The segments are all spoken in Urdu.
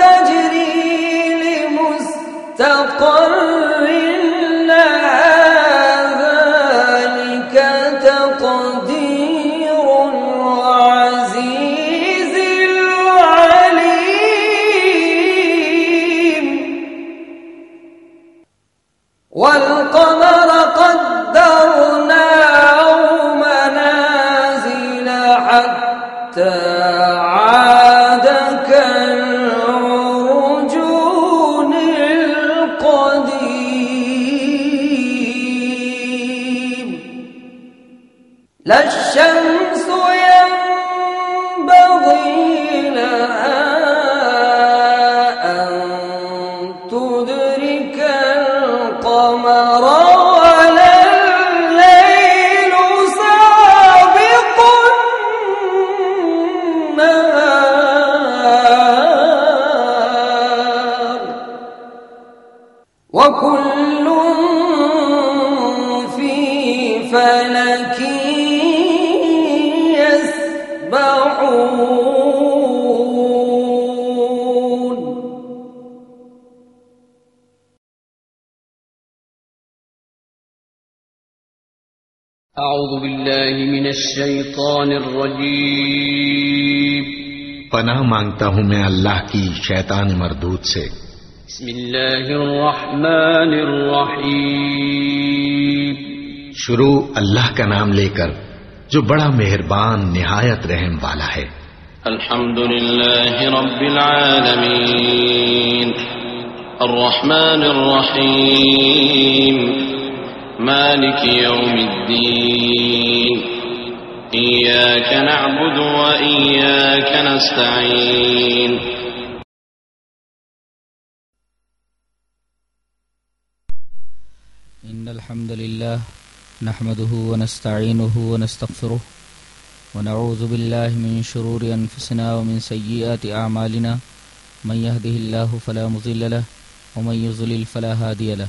تجري لمستقر لا الشمس أعوذ بالله من الشيطان الرجيم. پناہ مانگتا ہوں میں اللہ کی شیطان مردود سے۔ بسم الله الرحمن الرحيم شروع اللہ کا نام لے کر جو بڑا مہربان نہایت رحم والا ہے۔ الحمد لله رب العالمين الرحمن الرحيم مالك يوم الدين. إياك نعبد وإياك نستعين. إن الحمد لله نحمده ونستعينه ونستغفره ونعوذ بالله من شرور أنفسنا ومن سيئات أعمالنا. من يهده الله فلا مضل له ومن يضلل فلا هادي له.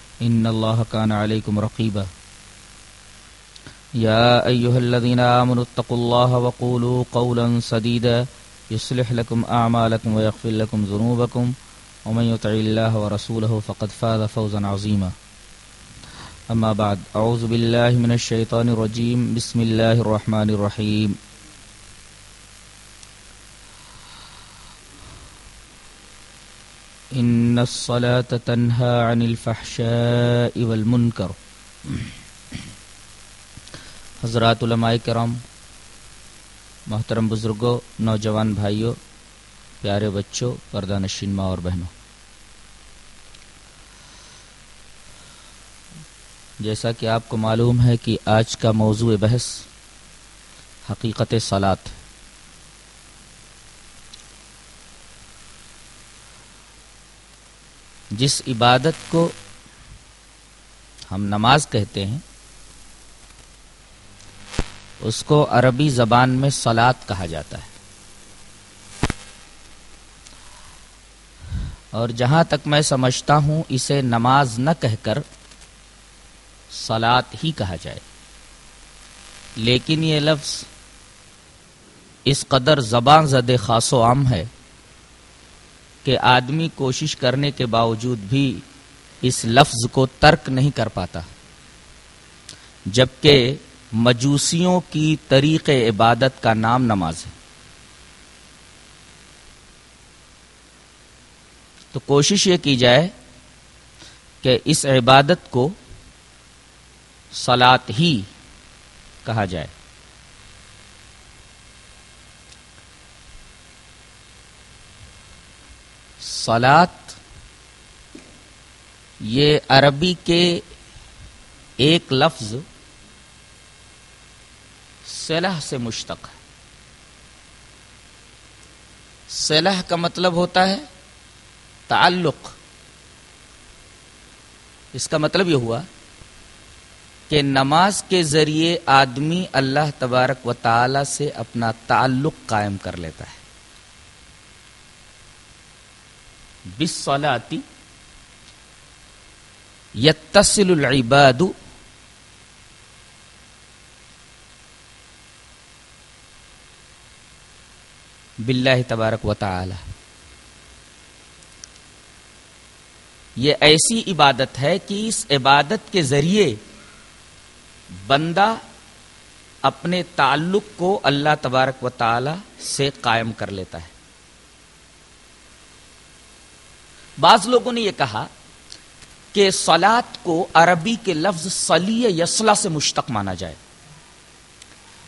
إن الله كان عليكم رقيبا. يا أيها الذين آمنوا اتقوا الله وقولوا قولا سديدا. يصلح لكم أعمالكم ويغفر لكم ذنوبكم. ومن يطع الله ورسوله فقد فاز فوزا عظيما. أما بعد أعوذ بالله من الشيطان الرجيم. بسم الله الرحمن الرحيم. إن الصلاة تنهى عن الفحشاء والمنكر. حضرات علماء کرام، محترم بزرگوں، نوجوان بھائیوں، پیارے بچوں، پردہ نشین ماں اور بہنوں، جیسا کہ آپ کو معلوم ہے کہ آج کا موضوع بحث حقیقت سلاد جس عبادت کو ہم نماز کہتے ہیں، اس کو عربی زبان میں سلاد کہا جاتا ہے۔ اور جہاں تک میں سمجھتا ہوں، اسے نماز نہ کہہ کر سلاد ہی کہا جائے۔ لیکن یہ لفظ اس قدر زبان زد خاص و عام ہے کہ آدمی کوشش کرنے کے باوجود بھی اس لفظ کو ترک نہیں کر پاتا، جبکہ مجوسیوں کی طریق عبادت کا نام نماز ہے۔ تو کوشش یہ کی جائے کہ اس عبادت کو سلات ہی کہا جائے۔ سلات یہ عربی کے ایک لفظ سلح سے مشتق ہے۔ سلح کا مطلب ہوتا ہے تعلق۔ اس کا مطلب یہ ہوا کہ نماز کے ذریعے آدمی اللہ تبارک و تعالی سے اپنا تعلق قائم کر لیتا ہے۔ بسلاتی یتصل العباد باللہ تبارک و تعالی یہ ایسی عبادت ہے کہ اس عبادت کے ذریعے بندہ اپنے تعلق کو اللہ تبارک و تعالی سے قائم کر لیتا ہے۔ بعض لوگوں نے یہ کہا کہ سلاد کو عربی کے لفظ سلی یسلا سے مشتق مانا جائے۔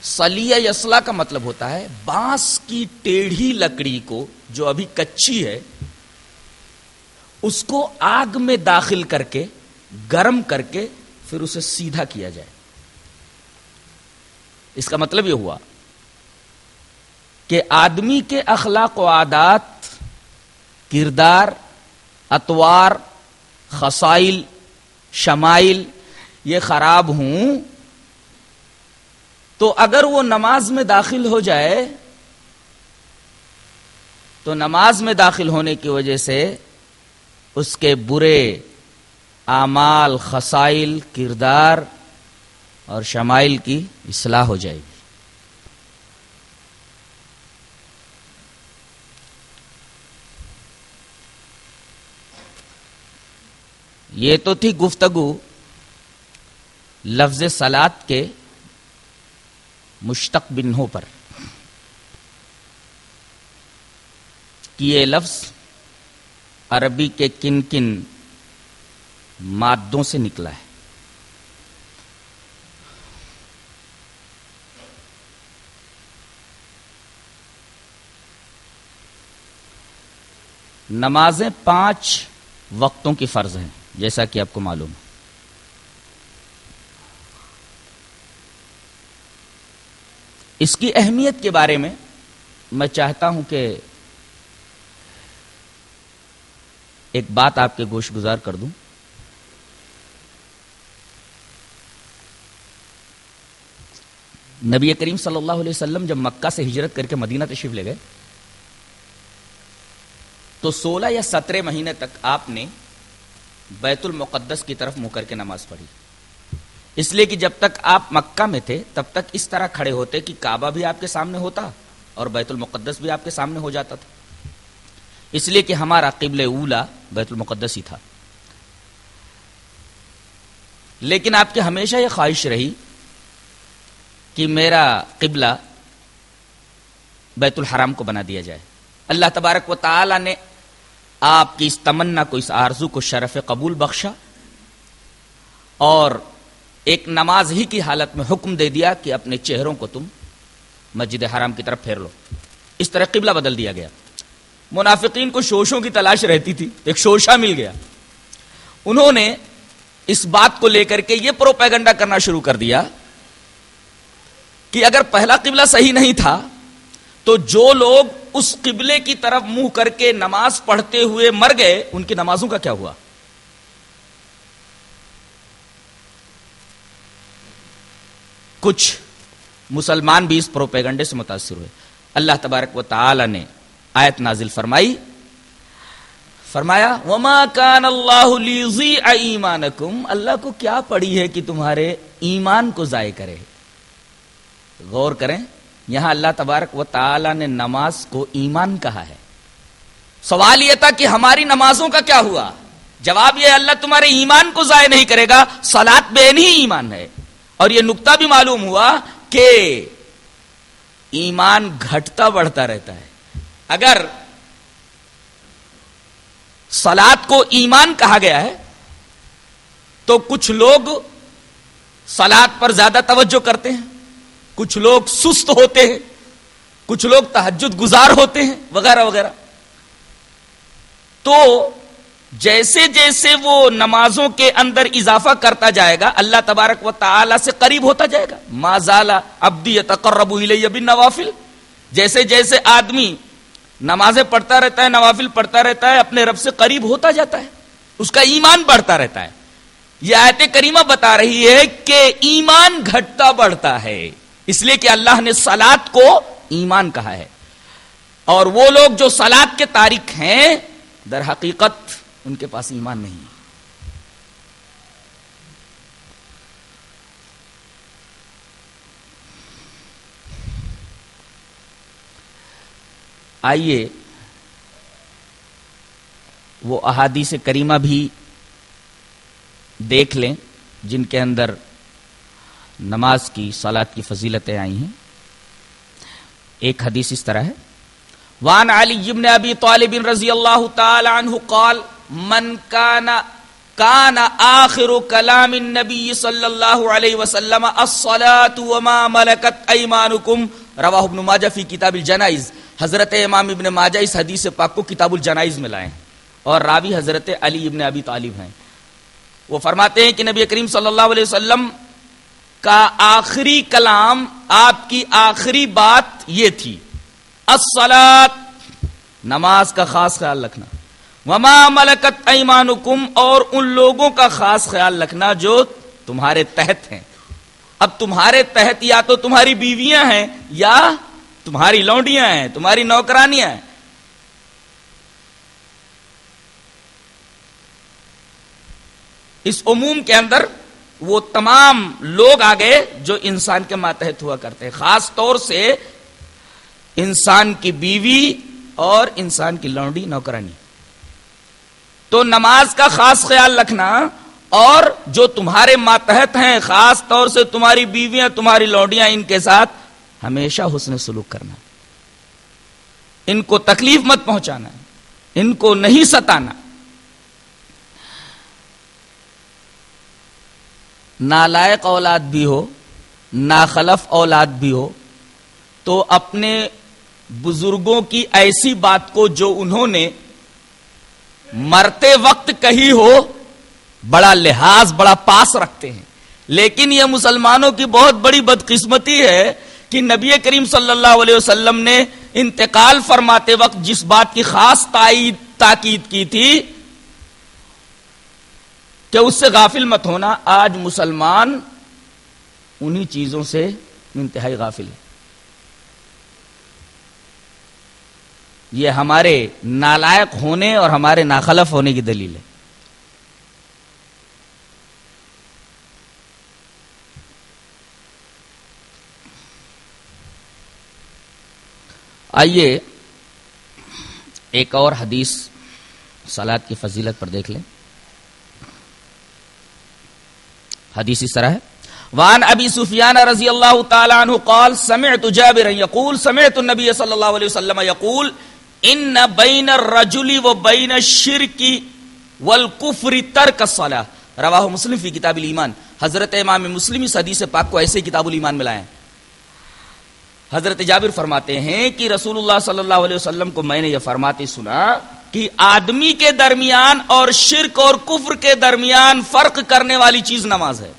سلی یسلا کا مطلب ہوتا ہے بانس کی ٹیڑھی لکڑی کو جو ابھی کچی ہے، اس کو آگ میں داخل کر کے، گرم کر کے پھر اسے سیدھا کیا جائے۔ اس کا مطلب یہ ہوا کہ آدمی کے اخلاق و عادات، کردار اتوار خسائل شمائل، یہ خراب ہوں۔ تو اگر وہ نماز میں داخل ہو جائے، تو نماز میں داخل ہونے کی وجہ سے اس کے برے اعمال خسائل کردار اور شمائل کی اصلاح ہو جائے گی۔ یہ تو تھی گفتگو لفظ سلاد کے مشتق بنوں پر کہ یہ لفظ عربی کے کن کن مادوں سے نکلا ہے۔ نمازیں پانچ وقتوں کی فرض ہیں۔ جیسا کہ آپ کو معلوم ہے۔ اس کی اہمیت کے بارے میں میں چاہتا ہوں کہ ایک بات آپ کے گوش گزار کر دوں۔ نبی کریم صلی اللہ علیہ وسلم جب مکہ سے ہجرت کر کے مدینہ تشریف لے گئے، تو سولہ یا سترہ مہینے تک آپ نے بیت المقدس کی طرف منہ کر کے نماز پڑھی۔ اس لیے کہ جب تک آپ مکہ میں تھے، تب تک اس طرح کھڑے ہوتے کہ کعبہ بھی آپ کے سامنے ہوتا اور بیت المقدس بھی آپ کے سامنے ہو جاتا تھا۔ اس لیے کہ ہمارا قبل اولا بیت المقدس ہی تھا۔ لیکن آپ کی ہمیشہ یہ خواہش رہی کہ میرا قبلہ بیت الحرام کو بنا دیا جائے۔ اللہ تبارک و تعالی نے آپ کی اس تمنا کو، اس آرزو کو شرف قبول بخشا اور ایک نماز ہی کی حالت میں حکم دے دیا کہ اپنے چہروں کو تم مسجد حرام کی طرف پھیر لو۔ اس طرح قبلہ بدل دیا گیا۔ منافقین کو شوشوں کی تلاش رہتی تھی، ایک شوشا مل گیا۔ انہوں نے اس بات کو لے کر کے یہ پروپیگنڈا کرنا شروع کر دیا کہ اگر پہلا قبلہ صحیح نہیں تھا تو جو لوگ اس قبلے کی طرف منہ کر کے نماز پڑھتے ہوئے مر گئے، ان کی نمازوں کا کیا ہوا؟ کچھ مسلمان بھی اس پروپیگنڈے سے متاثر ہوئے۔ اللہ تبارک و تعالی نے آیت نازل فرمائی۔ فرمایا، وما کان اللہ ایمانکم اللہ کو کیا پڑی ہے کہ تمہارے ایمان کو ضائع کرے؟ غور کریں۔ یہاں اللہ تبارک و تعالی نے نماز کو ایمان کہا ہے۔ سوال یہ تھا کہ ہماری نمازوں کا کیا ہوا؟ جواب یہ اللہ تمہارے ایمان کو ضائع نہیں کرے گا سلاد بے نہیں ایمان ہے۔ اور یہ نقطہ بھی معلوم ہوا کہ ایمان گھٹتا بڑھتا رہتا ہے۔ اگر سلاد کو ایمان کہا گیا ہے، تو کچھ لوگ سلاد پر زیادہ توجہ کرتے ہیں۔ کچھ لوگ سست ہوتے ہیں، کچھ لوگ تحجد گزار ہوتے ہیں، وغیرہ وغیرہ۔ تو جیسے جیسے وہ نمازوں کے اندر اضافہ کرتا جائے گا، اللہ تبارک و تعالی سے قریب ہوتا جائے گا۔ مازالا ابدی تقرب بن نوافل جیسے جیسے آدمی نمازیں پڑھتا رہتا ہے، نوافل پڑھتا رہتا ہے، اپنے رب سے قریب ہوتا جاتا ہے، اس کا ایمان بڑھتا رہتا ہے۔ یہ آیت کریمہ بتا رہی ہے کہ ایمان گھٹتا بڑھتا ہے۔ اس لیے کہ اللہ نے سلاد کو ایمان کہا ہے۔ اور وہ لوگ جو سلاد کے تاریخ ہیں، در حقیقت ان کے پاس ایمان نہیں۔ ہے آئیے، وہ احادیث کریمہ بھی دیکھ لیں، جن کے اندر نماز کی سالات کی فضیلتیں آئی ہیں۔ ایک حدیث اس طرح ہے۔ وان علی ابن ابی طالب رضی اللہ تعالی عنہ قال، من کان کان آخر کلام النبی صلی اللہ علیہ وسلم الصلاة وما ملکت ایمانکم۔ رواہ ابن ماجہ فی کتاب الجنائز۔ حضرت امام ابن ماجہ اس حدیث پاک کو کتاب الجنائز میں لائے اور راوی حضرت علی ابن ابی طالب ہیں۔ وہ فرماتے ہیں کہ نبی کریم صلی اللہ علیہ وسلم کا آخری کلام، آپ کی آخری بات یہ تھی۔ السلات نماز کا خاص خیال رکھنا۔ وما ملکت ایمانکم اور ان لوگوں کا خاص خیال رکھنا جو تمہارے تحت ہیں۔ اب تمہارے تحت یا تو تمہاری بیویاں ہیں، یا تمہاری لونڈیاں ہیں، تمہاری نوکرانیاں ہیں۔ اس عموم کے اندر وہ تمام لوگ آگے جو انسان کے ماتحت ہوا کرتے ہیں۔ خاص طور سے انسان کی بیوی اور انسان کی لونڈی نوکرانی۔ تو نماز کا خاص خیال رکھنا اور جو تمہارے ماتحت ہیں، خاص طور سے تمہاری بیویاں، تمہاری لونڈیاں، ان کے ساتھ ہمیشہ حسن سلوک کرنا۔ ان کو تکلیف مت پہنچانا۔ ان کو نہیں ستانا۔ نالائق اولاد بھی ہو، ناخلف اولاد بھی ہو، تو اپنے بزرگوں کی ایسی بات کو جو انہوں نے مرتے وقت کہی ہو، بڑا لحاظ، بڑا پاس رکھتے ہیں۔ لیکن یہ مسلمانوں کی بہت بڑی بدقسمتی ہے کہ نبی کریم صلی اللہ علیہ وسلم نے انتقال فرماتے وقت جس بات کی خاص تائید، تاکید کی تھی کہ اس سے غافل مت ہونا، آج مسلمان انہی چیزوں سے انتہائی غافل ہے یہ ہمارے نالائق ہونے اور ہمارے ناخلف ہونے کی دلیل ہے۔ آئیے ایک اور حدیث، سلاد کی فضیلت پر دیکھ لیں۔ حدیث اس طرح ہے۔ وان ابی سفیان رضی اللہ تعالی عنہ قال، سمعت جابر یقول، سمعت النبی صلی اللہ علیہ وسلم یقول، ان بین الرجل و بین الشرک والکفر ترک الصلاة. رواہ مسلم فی کتاب الایمان۔ حضرت امام مسلم اس حدیث پاک کو ایسے کتاب الایمان میں لائے۔ حضرت جابر فرماتے ہیں کہ رسول اللہ صلی اللہ علیہ وسلم کو میں نے یہ فرماتے سنا کہ آدمی کے درمیان اور شرک اور کفر کے درمیان فرق کرنے والی چیز نماز ہے۔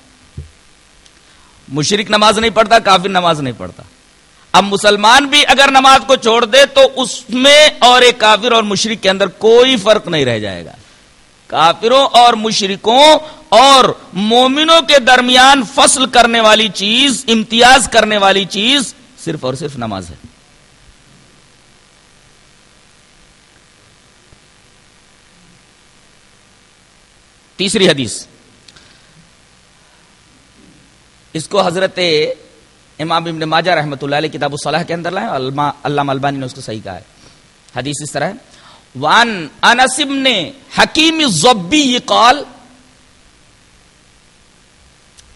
مشرق نماز نہیں پڑھتا، کافر نماز نہیں پڑھتا۔ اب مسلمان بھی اگر نماز کو چھوڑ دے تو اس میں اور ایک کافر اور مشرق کے اندر کوئی فرق نہیں رہ جائے گا۔ کافروں اور مشرکوں اور مومنوں کے درمیان فصل کرنے والی چیز، امتیاز کرنے والی چیز صرف اور صرف نماز ہے۔ تیسری حدیث۔ اس کو حضرت امام ابن ماجہ رحمۃ اللہ علیہ کتاب الصلاح کے اندر لائے علامہ البانی نے اس کو صحیح کہا ہے۔ حدیث اس طرح ہے۔ وان انسب نے حکیم زبی قال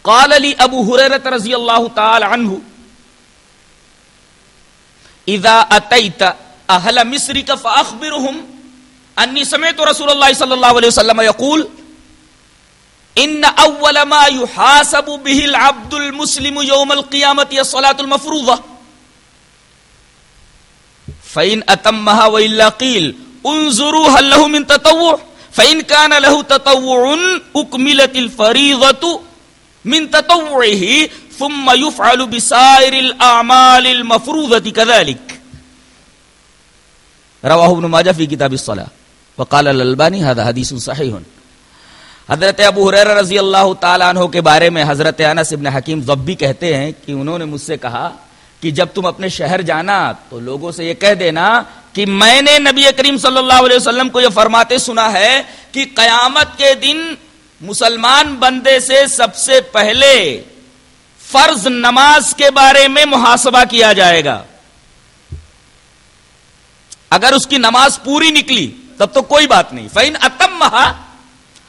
قال علی ابو حریرت رضی اللہ تعالی عنہ، اذا اتیت اہل مصر فاخبرهم، انی سمعت رسول اللہ صلی اللہ علیہ وسلم یقول إن أول ما يحاسب به العبد المسلم يوم القيامة الصلاه المفروضة. فإن أتمها وإلا قيل انظروا هل له من تطوع. فإن كان له تطوع أكملت الفريضة من تطوعه ثم يفعل بسائر الأعمال المفروضة كذلك. رواه ابن ماجه في كتاب الصلاة. وقال الألباني هذا حديث صحيح. حضرت ابو حریر رضی اللہ تعالیٰ عنہ کے بارے میں حضرت انس ابن حکیم ضبی کہتے ہیں کہ انہوں نے مجھ سے کہا کہ جب تم اپنے شہر جانا تو لوگوں سے یہ کہہ دینا کہ میں نے نبی کریم صلی اللہ علیہ وسلم کو یہ فرماتے سنا ہے کہ قیامت کے دن مسلمان بندے سے سب سے پہلے فرض نماز کے بارے میں محاسبہ کیا جائے گا۔ اگر اس کی نماز پوری نکلی تب تو کوئی بات نہیں۔ فین اتم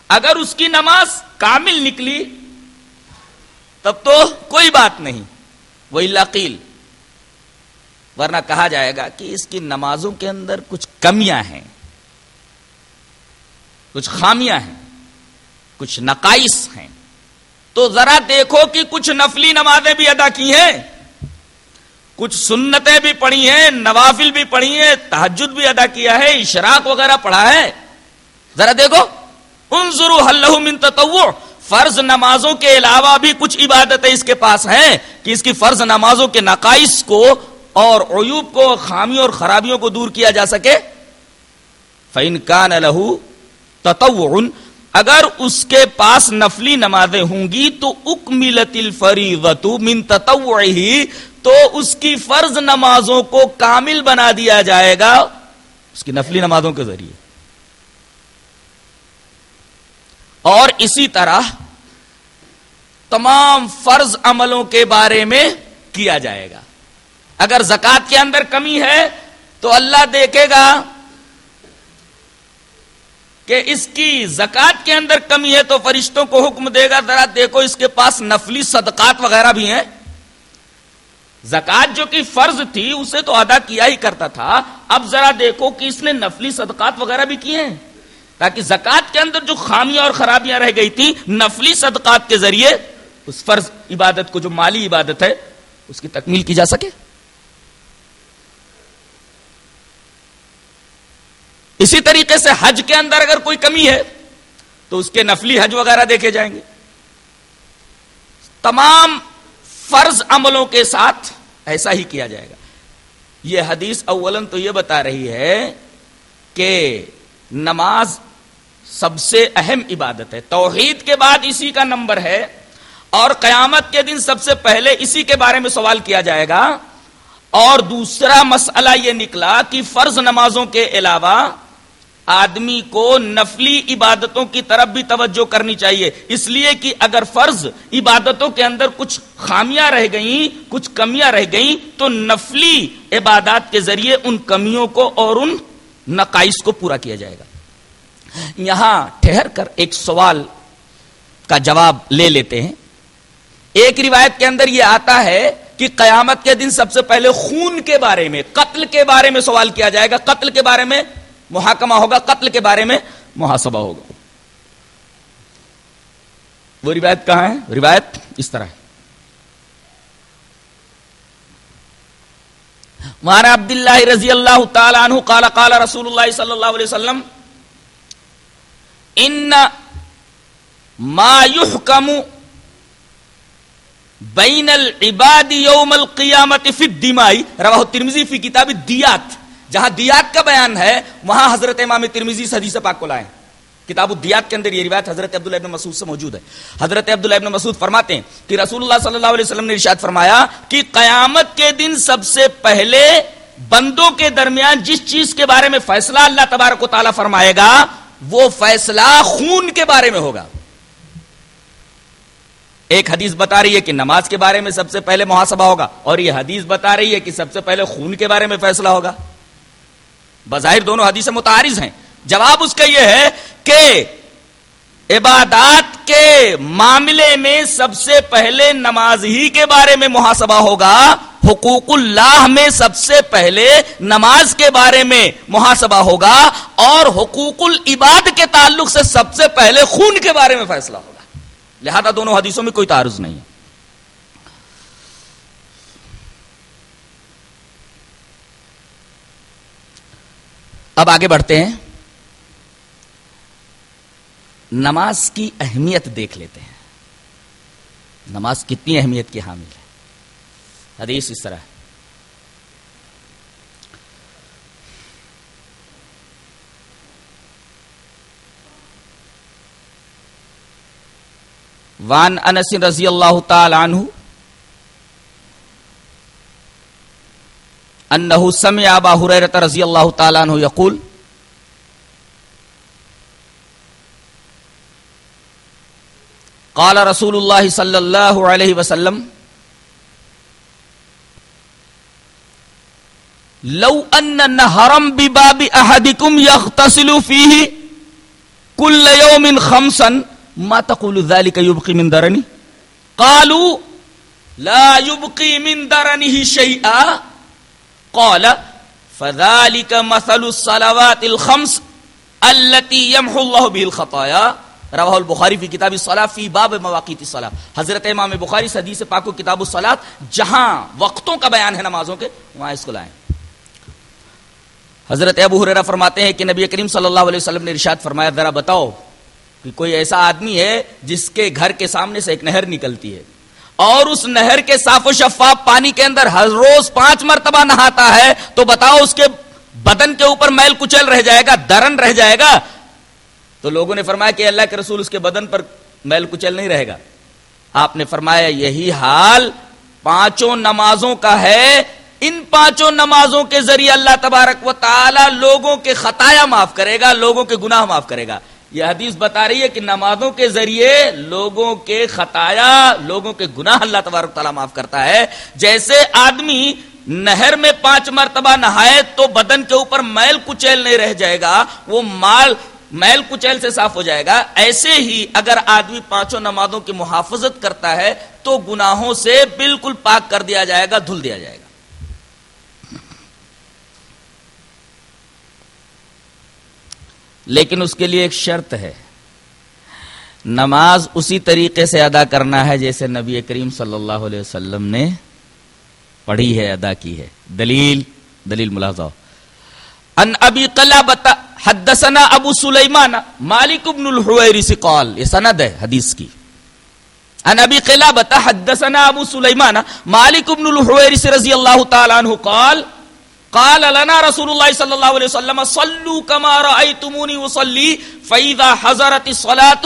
اگر اس کی نماز کامل نکلی، تب تو کوئی بات نہیں، وہی لقیل۔ ورنہ کہا جائے گا کہ اس کی نمازوں کے اندر کچھ کمیاں ہیں، کچھ خامیاں ہیں، کچھ نقائص ہیں۔ تو ذرا دیکھو کہ کچھ نفلی نمازیں بھی ادا کی ہیں، کچھ سنتیں بھی پڑھی ہیں، نوافل بھی پڑھی ہیں تحجد بھی ادا کیا ہے، اشراق وغیرہ پڑھا ہے۔ ذرا دیکھو۔ ان ضرور من تطوع. فرض نمازوں کے علاوہ بھی کچھ عبادتیں اس کے پاس ہیں کہ اس کی فرض نمازوں کے نقائص کو اور عیوب کو، خامیوں اور خرابیوں کو دور کیا جا سکے؟ فین کان لہو تتو اگر اس کے پاس نفلی نمازیں ہوں گی تو اکملت الفریضت من تتو تو اس کی فرض نمازوں کو کامل بنا دیا جائے گا اس کی نفلی نمازوں کے ذریعے. اور اسی طرح تمام فرض عملوں کے بارے میں کیا جائے گا۔ اگر زکات کے اندر کمی ہے تو اللہ دیکھے گا کہ اس کی زکات کے اندر کمی ہے تو فرشتوں کو حکم دے گا، ذرا دیکھو اس کے پاس نفلی صدقات وغیرہ بھی ہیں۔ زکات جو کہ فرض تھی، اسے تو ادا کیا ہی کرتا تھا۔ اب ذرا دیکھو کہ اس نے نفلی صدقات وغیرہ بھی کیے ہیں۔ تاکہ زکات کے اندر جو خامیاں اور خرابیاں رہ گئی تھی نفلی صدقات کے ذریعے اس فرض عبادت کو جو مالی عبادت ہے، اس کی تکمیل کی جا سکے۔ اسی طریقے سے حج کے اندر اگر کوئی کمی ہے، تو اس کے نفلی حج وغیرہ دیکھے جائیں گے۔ تمام فرض عملوں کے ساتھ ایسا ہی کیا جائے گا۔ یہ حدیث اولن تو یہ بتا رہی ہے کہ نماز سب سے اہم عبادت ہے۔ توحید کے بعد اسی کا نمبر ہے اور قیامت کے دن سب سے پہلے اسی کے بارے میں سوال کیا جائے گا۔ اور دوسرا مسئلہ یہ نکلا کہ فرض نمازوں کے علاوہ آدمی کو نفلی عبادتوں کی طرف بھی توجہ کرنی چاہیے۔ اس لیے کہ اگر فرض عبادتوں کے اندر کچھ خامیاں رہ گئیں، کچھ کمیاں رہ گئیں، تو نفلی عبادات کے ذریعے ان کمیوں کو اور ان نقائص کو پورا کیا جائے گا۔ یہاں ٹھہر کر ایک سوال کا جواب لے لیتے ہیں۔ ایک روایت کے اندر یہ آتا ہے کہ قیامت کے دن سب سے پہلے خون کے بارے میں، قتل کے بارے میں سوال کیا جائے گا۔ قتل کے بارے میں محاکمہ ہوگا، قتل کے بارے میں محاسبہ ہوگا۔ وہ روایت کہاں ہے؟ روایت اس طرح ہے۔ مارا عبد اللہ رضی اللہ تعالی عنہ قال قال رسول اللہ صلی اللہ علیہ وسلم ان ما يحكم بین العباد یوم القیامت فی الدماء. رواہ الترمذی فی کتاب الدیات جہاں دیات کا بیان ہے، وہاں حضرت امام ترمیزی حدیث پاک کو لائے کتاب الدیات کے اندر یہ روایت حضرت عبداللہ ابن مسعود سے موجود ہے۔ حضرت عبداللہ ابن مسعود فرماتے ہیں کہ رسول اللہ صلی اللہ علیہ وسلم نے ارشاد فرمایا کہ قیامت کے دن سب سے پہلے بندوں کے درمیان جس چیز کے بارے میں فیصلہ اللہ تبارک و تعالیٰ فرمائے گا وہ فیصلہ خون کے بارے میں ہوگا۔ ایک حدیث بتا رہی ہے کہ نماز کے بارے میں سب سے پہلے محاسبہ ہوگا اور یہ حدیث بتا رہی ہے کہ سب سے پہلے خون کے بارے میں فیصلہ ہوگا۔ بظاہر دونوں حدیث متعارض ہیں۔ جواب اس کا یہ ہے کہ عبادات کے معاملے میں سب سے پہلے نماز ہی کے بارے میں محاسبہ ہوگا۔ حقوق اللہ میں سب سے پہلے نماز کے بارے میں محاسبہ ہوگا اور حقوق العباد کے تعلق سے سب سے پہلے خون کے بارے میں فیصلہ ہوگا۔ لہذا دونوں حدیثوں میں کوئی تعارض نہیں ہے۔ اب آگے بڑھتے ہیں۔ نماز کی اہمیت دیکھ لیتے ہیں۔ نماز کتنی اہمیت کی حامل ہے۔ حدیث اس طرح ہے وان أنس رضی اللہ تعالی عنہ أنه سمع أبا هريرة رضی اللہ تعالی عنہ یقول قال رسول الله صلى الله عليه وسلم لو ان نهرا بباب احدكم يغتسل فيه كل يوم خمسا، ما تقول ذلك يبقي من درني قالوا لا يبقي من درنه شيئا. قال فذلك مثل الصلوات الخمس التي يمحو الله به الخطايا. رواہ البخاری فی کتاب الصلاة فی باب مواقیت الصلاة. حضرت امام بخاری حدیث پاک و کتاب الصلاة، جہاں وقتوں کا بیان ہے نمازوں کے، وہاں اس کو لائیں۔ حضرت ابو حریرہ فرماتے ہیں کہ نبی کریم صلی اللہ علیہ وسلم نے ارشاد فرمایا، ذرا بتاؤ کہ کوئی ایسا آدمی ہے جس کے گھر کے سامنے سے ایک نہر نکلتی ہے اور اس نہر کے صاف و شفاف پانی کے اندر ہر روز پانچ مرتبہ نہاتا ہے، تو بتاؤ اس کے بدن کے اوپر میل کچل رہ جائے گا، درن رہ جائے گا؟ تو لوگوں نے فرمایا کہ اللہ کے رسول اس کے بدن پر میل کچل نہیں رہے گا۔ آپ نے فرمایا، یہی حال پانچوں نمازوں کا ہے ان پانچوں نمازوں کے ذریعے اللہ تبارک و تعالی لوگوں کے خطایا معاف کرے گا، لوگوں کے گناہ معاف کرے گا۔ یہ حدیث بتا رہی ہے کہ نمازوں کے ذریعے لوگوں کے خطایا، لوگوں کے گناہ اللہ تبارک تعالیٰ معاف کرتا ہے۔ جیسے آدمی نہر میں پانچ مرتبہ نہائے تو بدن کے اوپر میل کچیل نہیں رہ جائے گا، وہ مال میل کچیل سے صاف ہو جائے گا۔ ایسے ہی اگر آدمی پانچوں نمازوں کی محافظت کرتا ہے تو گناہوں سے بالکل پاک کر دیا جائے گا، دھل دیا جائے گا۔ لیکن اس کے لیے ایک شرط ہے۔ نماز اسی طریقے سے ادا کرنا ہے جیسے نبی کریم صلی اللہ علیہ وسلم نے پڑھی ہے، ادا کی ہے۔ دلیل دلیل ملازہ ان ابی قلابتا حدثنا ابو سلیمان، مالک ابن الحویرس قال یہ سند ہے حدیث کی۔ ان ابی قلابتا حدثنا ابو سلیمان، مالک ابن الحویرس رضی اللہ تعالی عنہ قال قال لنا رسول الله صلى الله عليه وسلم، صلوا كما رأيتموني وصلي فإذا حضرت الصلاة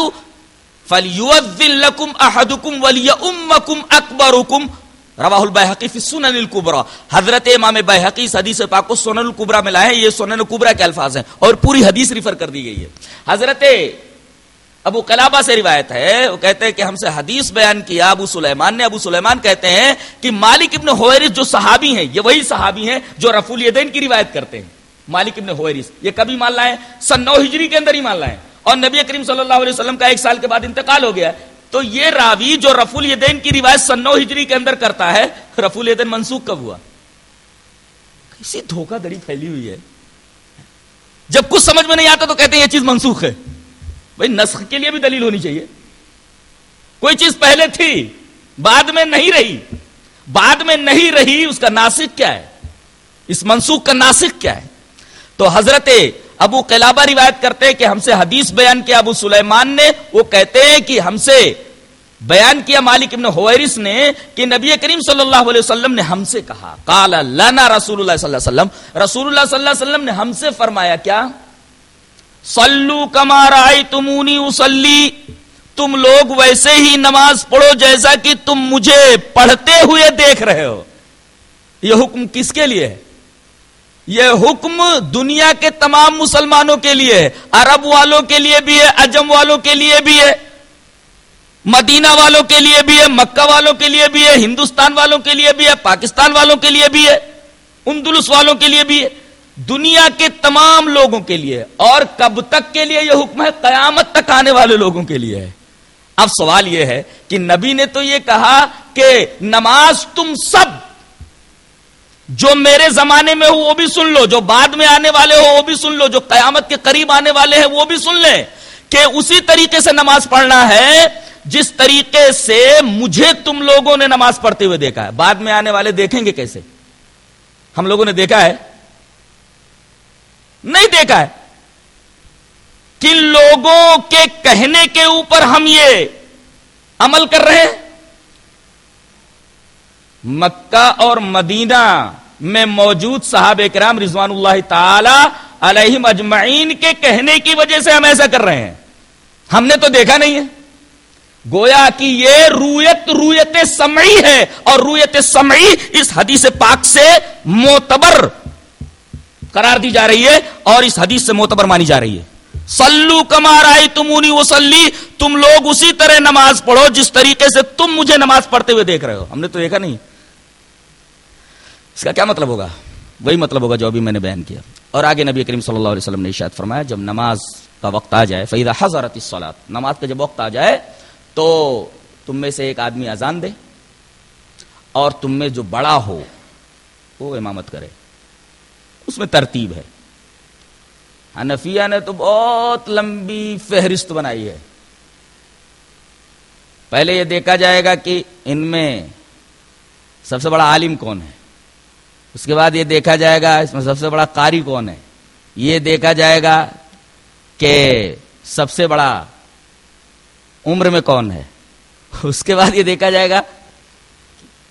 فليؤذن لكم أحدكم وليؤمكم أكبركم. رواہ البیحقی فی سنن الکبرى حضرت امام بیحقی اس حدیث پاک کو سنن الکبرى میں لائے ہیں، یہ سنن الکبرى کے الفاظ ہیں اور پوری حدیث ریفر کر دی گئی ہے۔ حضرت ابو قلابہ سے روایت ہے، وہ کہتے ہیں کہ ہم سے حدیث بیان کیا، ابو سلیمان نے، ابو سلیمان کہتے ہیں کہ مالک ابن ہوئرس جو صحابی ہیں، یہ وہی صحابی ہیں جو رفول یدین کی روایت کرتے ہیں۔ مالک ابن ہوئرس یہ کبھی مان لائے سن نو ہجری کے اندر ہی مان لائے اور نبی کریم صلی اللہ علیہ وسلم کا ایک سال کے بعد انتقال ہو گیا۔ تو یہ راوی جو رفول یدین کی روایت سن نو ہجری کے اندر کرتا ہے، رفول یدین منسوخ کب ہوا؟ کسی دھوکہ دڑی پھیلی ہوئی ہے۔ جب کچھ سمجھ میں نہیں آتا تو کہتے ہیں یہ چیز منسوخ ہے۔ بھائی، نسخ کے لیے بھی دلیل ہونی چاہیے۔ کوئی چیز پہلے تھی، بعد میں نہیں رہی۔ بعد میں نہیں رہی، اس کا ناسک کیا ہے؟ اس منسوخ کا ناسک کیا ہے؟ تو حضرت ابو قلابہ روایت کرتے ہیں کہ ہم سے حدیث بیان کیا۔ ابو سلیمان نے، وہ کہتے ہیں کہ ہم سے بیان کیا۔ مالک ابن ہوئرس نے کہ نبی کریم صلی اللہ علیہ وسلم نے ہم سے کہا۔ کالا لانا رسول اللہ صلی اللہ علیہ وسلم۔ رسول اللہ صلی اللہ علیہ وسلم نے ہم سے فرمایا کیا؟ سلو کمار آئی تمونی اسلی تم لوگ ویسے ہی نماز پڑھو جیسا کہ تم مجھے پڑھتے ہوئے دیکھ رہے ہو۔ یہ حکم کس کے لیے ہے؟ یہ حکم دنیا کے تمام مسلمانوں کے لیے ہے، عرب والوں کے لیے بھی ہے اجم والوں کے لیے بھی ہے، مدینہ والوں کے لیے بھی ہے، مکہ والوں کے لیے بھی ہے، ہندوستان والوں کے لیے بھی ہے، پاکستان والوں کے لیے بھی ہے، اندلس والوں کے لیے بھی ہے۔ دنیا کے تمام لوگوں کے لیے اور کب تک کے لیے یہ حکم ہے؟ قیامت تک آنے والے لوگوں کے لیے ہے۔ اب سوال یہ ہے کہ نبی نے تو یہ کہا کہ نماز تم سب، جو میرے زمانے میں ہو وہ بھی سن لو، جو بعد میں آنے والے ہو وہ بھی سن لو، جو قیامت کے قریب آنے والے ہیں وہ بھی سن لیں کہ اسی طریقے سے نماز پڑھنا ہے۔ جس طریقے سے مجھے تم لوگوں نے نماز پڑھتے ہوئے دیکھا ہے۔ بعد میں آنے والے دیکھیں گے کیسے؟ ہم لوگوں نے دیکھا ہے نہیں دیکھا ہے۔ کن لوگوں کے کہنے کے اوپر ہم یہ عمل کر رہے ہیں؟ مکہ اور مدینہ میں موجود صاحب کرام رضوان اللہ تعالی علیہ مجمعین کے کہنے کی وجہ سے ہم ایسا کر رہے ہیں۔ ہم نے تو دیکھا نہیں ہے۔ گویا کہ یہ رویت رویت سمعی ہے اور رویت سمعی اس حدیث پاک سے معتبر قرار دی جا رہی ہے اور اس حدیث سے معتبر مانی جا رہی ہے۔ سلو کمار آئی تمونی وسلی تم لوگ اسی طرح نماز پڑھو جس طریقے سے تم مجھے نماز پڑھتے ہوئے دیکھ رہے ہو۔ ہم نے تو دیکھا نہیں۔ اس کا کیا مطلب ہوگا؟ وہی مطلب ہوگا جو ابھی میں نے بیان کیا۔ اور آگے نبی کریم صلی اللہ علیہ وسلم نے اشاد فرمایا، جب نماز کا وقت آ جائے فیدہ حضرت الصلاۃ نماز کا جب وقت آ جائے، تو تم میں سے ایک آدمی اذان دے اور تم میں جو بڑا ہو، وہ امامت کرے۔ اس میں ترتیب ہے۔ حنفیہ نے تو بہت لمبی فہرست بنائی ہے۔ پہلے یہ دیکھا جائے گا کہ ان میں سب سے بڑا عالم کون ہے۔ اس کے بعد یہ دیکھا جائے گا اس میں سب سے بڑا قاری کون ہے۔ یہ دیکھا جائے گا کہ سب سے بڑا عمر میں کون ہے۔ اس کے بعد یہ دیکھا جائے گا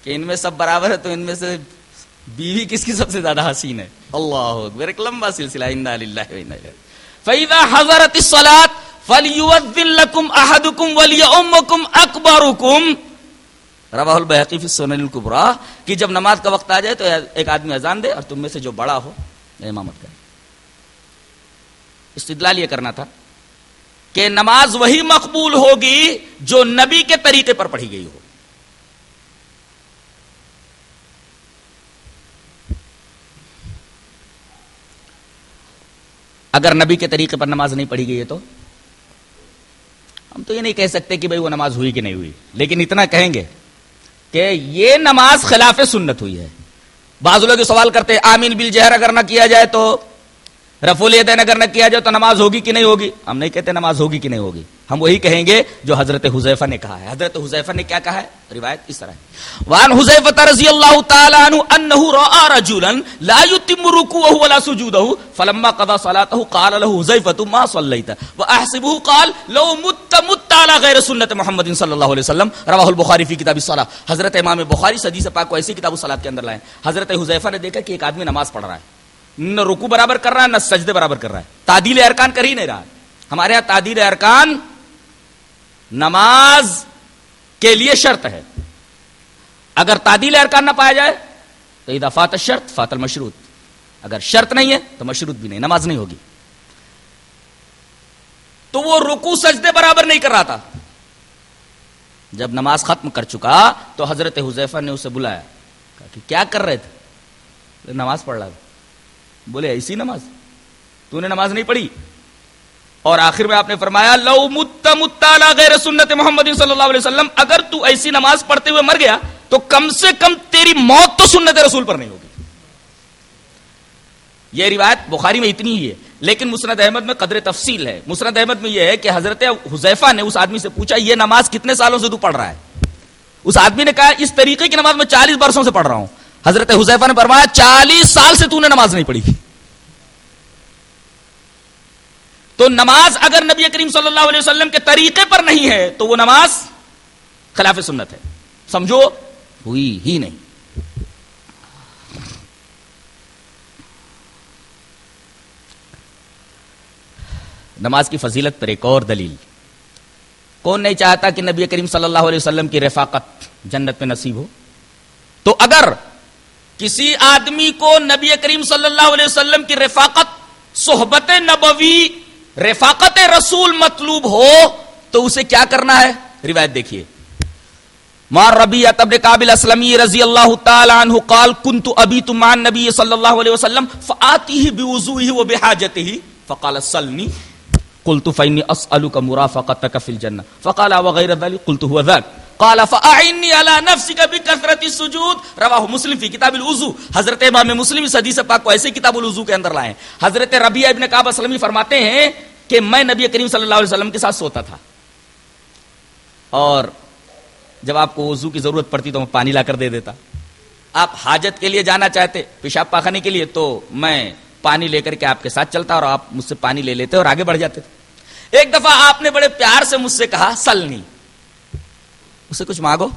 کہ ان میں سب برابر ہے تو ان میں سے بیوی کس کی سب سے زیادہ حسین ہے؟ اللہ اکبر، ایک لمبا سلسلہ فیدا حضرت احدکم ولی امکم اکبرکم روا البحقی فی سنن القبرا کہ جب نماز کا وقت آ جائے تو ایک آدمی اذان دے اور تم میں سے جو بڑا ہو امامت کرے۔ استدلال یہ کرنا تھا کہ نماز وہی مقبول ہوگی جو نبی کے طریقے پر پڑھی گئی ہو۔ اگر نبی کے طریقے پر نماز نہیں پڑھی گئی ہے تو؟ ہم تو یہ نہیں کہہ سکتے کہ بھائی وہ نماز ہوئی کہ نہیں ہوئی، لیکن اتنا کہیں گے کہ یہ نماز خلاف سنت ہوئی ہے۔ بعض لوگ سوال کرتے آمین بل جہر اگر نہ کیا جائے تو رفول دین اگر نہ کیا جائے تو نماز ہوگی کہ نہیں ہوگی؟ ہم نہیں کہتے نماز ہوگی کہ نہیں ہوگی۔ ہم وہی کہیں گے جو حضرت حذیفہ نے کہا ہے۔ حضرت حذیفہ نے کیا کہا ہے؟ روایت اس طرح ہے۔ وان حذیفہ رضی اللہ تعالی عنہ انه راى رجلا لا يتم ركوعه ولا سجوده فلما قضى صلاته قال له حذیفہ ما صليت واحسبه قال لو مت مت على غیر سنت محمد صلی اللہ علیہ وسلم۔ رواه البخاری فی کتاب الصلاۃ۔ حضرت امام بخاری حدیث پاک کو ایسی کتاب الصلاۃ کے اندر لائے حضرت حذیفہ نے دیکھا کہ ایک آدمی نماز پڑھ رہا ہے۔ نہ رکو برابر کر رہا ہے، نہ سجدے برابر کر رہا ہے۔ تعدیل ارکان کر ہی نہیں رہا۔ ہمارے یہاں تعدیل ارکان نماز کے لیے شرط ہے۔ اگر تعدیل ارکان نہ پایا جائے تو ادا فات شرط فات المشروط۔ اگر شرط نہیں ہے تو مشروط بھی نہیں، نماز نہیں ہوگی۔ تو وہ رکو سجدے برابر نہیں کر رہا تھا۔ جب نماز ختم کر چکا تو حضرت حذیفہ نے اسے بلایا۔ کہا کہ کیا کر رہے تھے؟ نماز پڑھ رہا تھا بولے، ایسی نماز؟ تو نے نماز نہیں پڑھی۔ اور آخر میں آپ نے فرمایا، لو مت متالا غیر سنت محمد صلی اللہ علیہ وسلم، اگر تو ایسی نماز پڑھتے ہوئے مر گیا، تو کم سے کم تیری موت تو سنت رسول پر نہیں ہوگی۔ یہ روایت بخاری میں اتنی ہی ہے، لیکن مسرد احمد میں قدر تفصیل ہے۔ مسرد احمد میں یہ ہے کہ حضرت حذیفہ نے اس آدمی سے پوچھا، یہ نماز کتنے سالوں سے تو پڑھ رہا ہے؟ اس آدمی نے کہا، اس طریقے کی نماز میں چالیس برسوں سے پڑھ رہا ہوں۔ حضرت حذیفہ نے فرمایا، چالیس سال سے تو نے نماز نہیں پڑھی۔ تو نماز اگر نبی کریم صلی اللہ علیہ وسلم کے طریقے پر نہیں ہے، تو وہ نماز خلاف سنت ہے۔ سمجھو؟ ہوئی ہی نہیں۔ نماز کی فضیلت پر ایک اور دلیل۔ کون نہیں چاہتا کہ نبی کریم صلی اللہ علیہ وسلم کی رفاقت جنت میں نصیب ہو؟ تو اگر کسی آدمی کو نبی کریم صلی اللہ علیہ وسلم کی رفاقت صحبت نبوی رفاقت رسول مطلوب ہو تو اسے کیا کرنا ہے؟ روایت دیکھیے۔ مار ربی ابن قابل اسلمی رضی اللہ تعالی عنہ قال كنت ابيت مع نبی صلی اللہ علیہ وسلم فاتيه بوضوئه وبحاجته فقال صلني قلت فإني أسألك مرافقتك في الجنة فقال وغير ذلك قلت، هو ذاك قال فاعني على نفسك بكثرة السجود. رواه مسلم في كتاب الوضو. حضرت امام مسلم اس حدیث پاک کو ایسے کتاب الوضو کے اندر لائے. حضرت ربیعہ ابن کعب اسلمی فرماتے ہیں کہ میں نبی کریم صلی اللہ علیہ وسلم کے ساتھ سوتا تھا. اور جب آپ کو وضو کی ضرورت پڑتی تو میں پانی لا کر دے دیتا. آپ حاجت کے لیے جانا چاہتے، پیشاب پاخانے کے لیے، تو میں پانی لے کر کے آپ کے ساتھ چلتا اور آپ مجھ سے پانی لے لیتے اور آگے بڑھ جاتے تھے. ایک دفعہ آپ نے بڑے پیار سے مجھ سے کہا، سلنی. اسے کچھ مانگو؟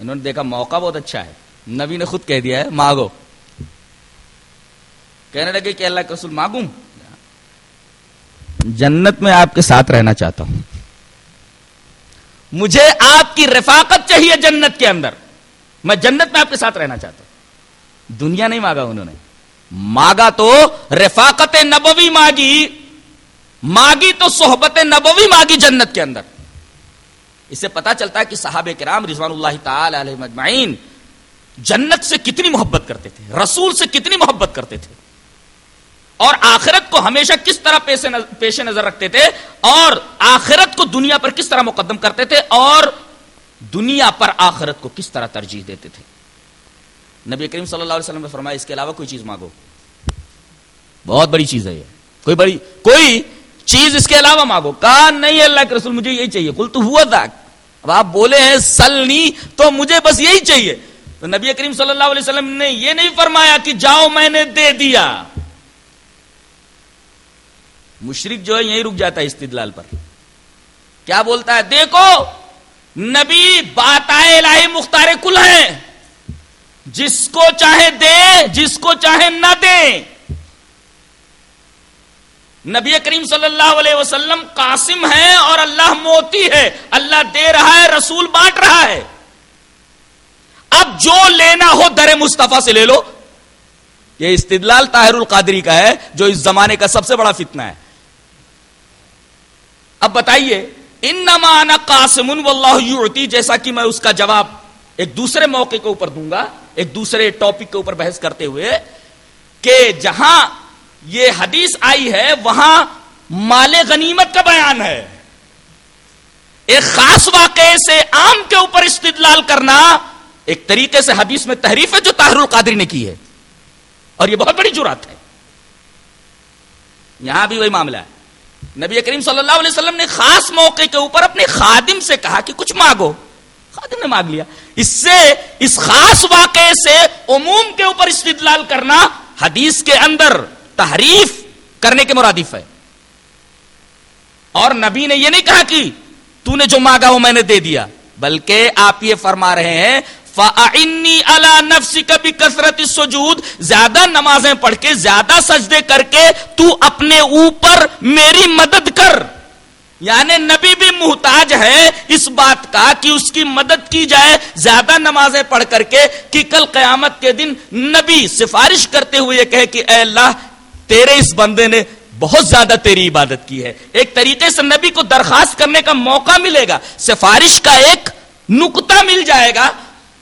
انہوں نے دیکھا موقع بہت اچھا ہے۔ نبی نے خود کہہ دیا ہے، مانگو۔ کہنے لگے کہ اللہ کے رسول مانگوں؟ جنت میں آپ کے ساتھ رہنا چاہتا ہوں۔ مجھے آپ کی رفاقت چاہیے جنت کے اندر۔ میں جنت میں آپ کے ساتھ رہنا چاہتا ہوں۔ دنیا نہیں مانگا انہوں نے۔ مانگا تو رفاقت نبوی مانگی مانگی تو صحبت نبوی مانگی جنت کے اندر۔ اس سے پتا چلتا ہے کہ صحابہ کرام رضوان اللہ تعالی علیہ مجمعین جنت سے کتنی محبت کرتے تھے، رسول سے کتنی محبت کرتے تھے۔ اور آخرت کو ہمیشہ کس طرح پیش نظر رکھتے تھے، اور آخرت کو دنیا پر کس طرح مقدم کرتے تھے، اور دنیا پر آخرت کو کس طرح ترجیح دیتے تھے۔ نبی کریم صلی اللہ علیہ وسلم نے فرمایا، اس کے علاوہ کوئی چیز مانگو۔ بہت بڑی چیز ہے یہ۔ کوئی بڑی، کوئی چیز اس کے علاوہ مانگو۔ کہا، نہیں اللہ کے رسول، مجھے یہی چاہیے۔ کل تو ہوا تھا اب آپ بولے ہیں، سلنی تو مجھے بس یہی چاہیے۔ تو نبی کریم صلی اللہ علیہ وسلم نے یہ نہیں فرمایا کہ جاؤ، میں نے دے دیا۔ مشرق جو ہے یہی رک جاتا ہے استدلال پر۔ کیا بولتا ہے؟ دیکھو، نبی بات الہی مختار کل ہے۔ جس کو چاہے دے، جس کو چاہے نہ دے۔ نبی کریم صلی اللہ علیہ وسلم قاسم ہے اور اللہ موتی ہے، اللہ دے رہا ہے، رسول بانٹ رہا ہے۔ اب جو لینا ہو در مصطفیٰ سے لے لو۔ یہ استدلال طاہر القادری کا ہے، جو اس زمانے کا سب سے بڑا فتنہ ہے۔ اب بتائیے ان نمان قاسم یعطی، جیسا کہ میں اس کا جواب ایک دوسرے موقع کے اوپر دوں گا، ایک دوسرے ٹاپک کے اوپر بحث کرتے ہوئے، کہ جہاں یہ حدیث آئی ہے، وہاں مال غنیمت کا بیان ہے۔ ایک خاص واقعے سے عام کے اوپر استدلال کرنا ایک طریقے سے حدیث میں تحریف ہے جو طاہر القادری نے کی ہے۔ اور یہ بہت بڑی جرات ہے۔ یہاں بھی وہی معاملہ ہے۔ نبی کریم صلی اللہ علیہ وسلم نے خاص موقع کے اوپر اپنے خادم سے کہا کہ کچھ مانگو۔ خادم نے مانگ لیا۔ اس سے، اس خاص واقعے سے عموم کے اوپر استدلال کرنا حدیث کے اندر تحریف کرنے کے مرادف ہے۔ اور نبی نے یہ نہیں کہا کہ تو نے جو مانگا وہ میں نے دے دیا، بلکہ آپ یہ فرما رہے ہیں نفسی کبھی کثرت سجود زیادہ نمازیں پڑھ کے، زیادہ سجدے کر کے تو اپنے اوپر میری مدد کر۔ یعنی نبی بھی محتاج ہے اس بات کا کہ اس کی مدد کی جائے، زیادہ نمازیں پڑھ کر کے، کہ کل قیامت کے دن نبی سفارش کرتے ہوئے کہے کہ اے اللہ تیرے اس بندے نے بہت زیادہ تیری عبادت کی ہے۔ ایک طریقے سے نبی کو درخواست کرنے کا موقع ملے گا۔ سفارش کا ایک نکتا مل جائے گا۔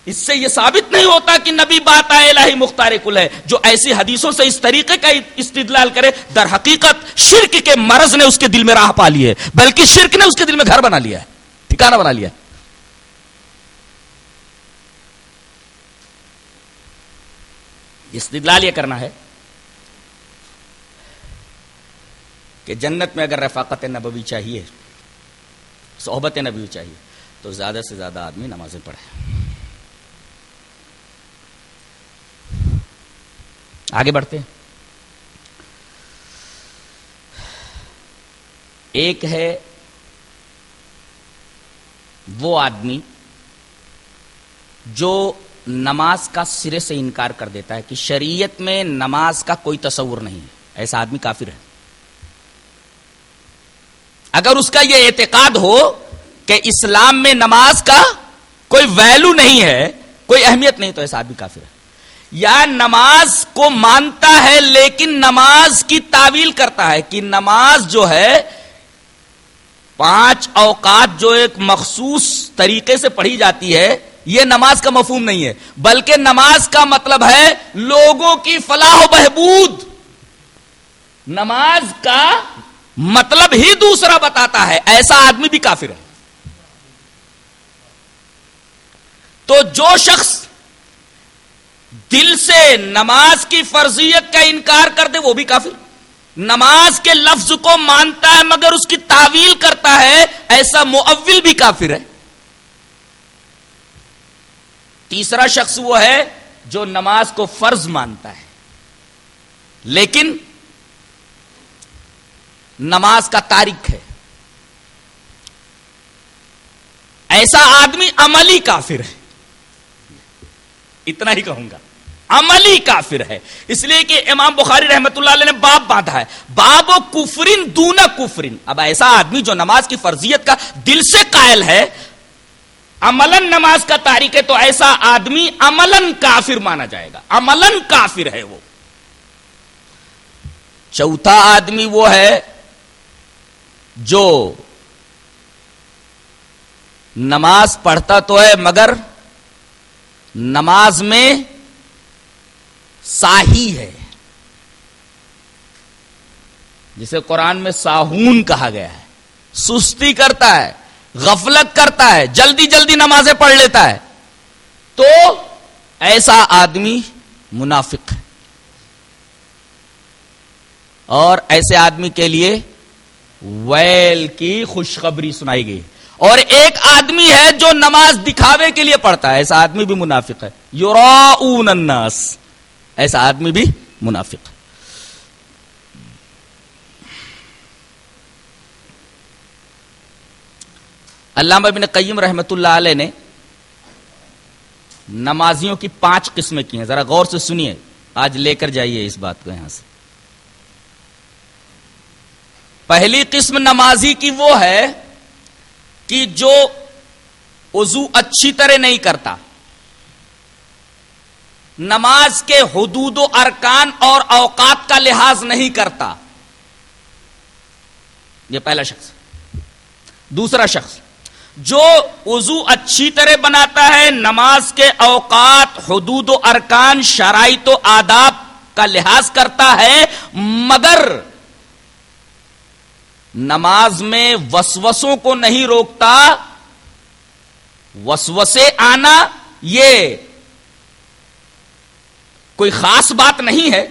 اس سے یہ ثابت نہیں ہوتا کہ نبی بات الہی مختار کل ہے۔ جو ایسی حدیثوں سے اس طریقے کا استدلال کرے، در حقیقت شرک کے مرض نے اس کے دل میں راہ پا لی ہے۔ بلکہ شرک نے اس کے دل میں گھر بنا لیا ہے ٹھکانا بنا لیا استدلال یہ کرنا ہے۔ کہ جنت میں اگر رفاقت نبوی چاہیے، صحبت نبوی چاہیے، تو زیادہ سے زیادہ آدمی نمازیں پڑھے۔ آگے بڑھتے۔ ہیں ایک ہے وہ آدمی جو نماز کا سرے سے انکار کر دیتا ہے کہ شریعت میں نماز کا کوئی تصور نہیں ہے۔ ایسا آدمی کافر ہے۔ اگر اس کا یہ اعتقاد ہو کہ اسلام میں نماز کا کوئی ویلو نہیں ہے، کوئی اہمیت نہیں، تو ایسا آدمی کافر ہے۔ یا نماز کو مانتا ہے، لیکن نماز کی تعویل کرتا ہے کہ نماز جو ہے، پانچ اوقات جو ایک مخصوص طریقے سے پڑھی جاتی ہے، یہ نماز کا مفہوم نہیں ہے۔ بلکہ نماز کا مطلب ہے لوگوں کی فلاح و بہبود۔ نماز کا مطلب ہی دوسرا بتاتا ہے، ایسا آدمی بھی کافر ہے۔ تو جو شخص دل سے نماز کی فرضیت کا انکار کر دے، وہ بھی کافر۔ نماز کے لفظ کو مانتا ہے مگر اس کی تعویل کرتا ہے، ایسا معول بھی کافر ہے۔ تیسرا شخص وہ ہے جو نماز کو فرض مانتا ہے۔ لیکن نماز کا تاریخ ہے۔ ایسا آدمی عملی کافر ہے۔ اتنا ہی کہوں گا۔ عملی کافر ہے۔ اس لیے کہ امام بخاری رحمت اللہ علیہ نے باب باندھا ہے۔ باب و کفرین دونا کفرین اب ایسا آدمی جو نماز کی فرضیت کا دل سے قائل ہے عملن نماز کا تاریخ ہے تو ایسا آدمی عملن کافر مانا جائے گا۔ عملن کافر ہے وہ۔ چوتھا آدمی وہ ہے جو نماز پڑھتا تو ہے مگر نماز میں ساہی ہے، جسے قرآن میں ساہون کہا گیا ہے۔ سستی کرتا ہے، غفلت کرتا ہے، جلدی جلدی نمازیں پڑھ لیتا ہے۔ تو ایسا آدمی منافق ہے۔ اور ایسے آدمی کے لیے ویل کی خوشخبری سنائی گئی۔ اور ایک آدمی ہے جو نماز دکھاوے کے لیے پڑھتا ہے، ایسا آدمی بھی منافق ہے۔ یوراؤن الناس۔ ایسا آدمی بھی منافق ہے۔ علامہ بن قیم رحمت اللہ علیہ نے نمازیوں کی پانچ قسمیں کی ہیں۔ ذرا غور سے سنیے۔ آج لے کر جائیے اس بات کو یہاں سے۔ پہلی قسم نمازی کی وہ ہے کہ جو وضو اچھی طرح نہیں کرتا۔ نماز کے حدود و ارکان اور اوقات کا لحاظ نہیں کرتا۔ یہ پہلا شخص۔ دوسرا شخص۔ جو وضو اچھی طرح بناتا ہے، نماز کے اوقات، حدود و ارکان، شرائط و آداب کا لحاظ کرتا ہے، مگر نماز میں وسوسوں کو نہیں روکتا، وسوسے آنا یہ کوئی خاص بات نہیں ہے۔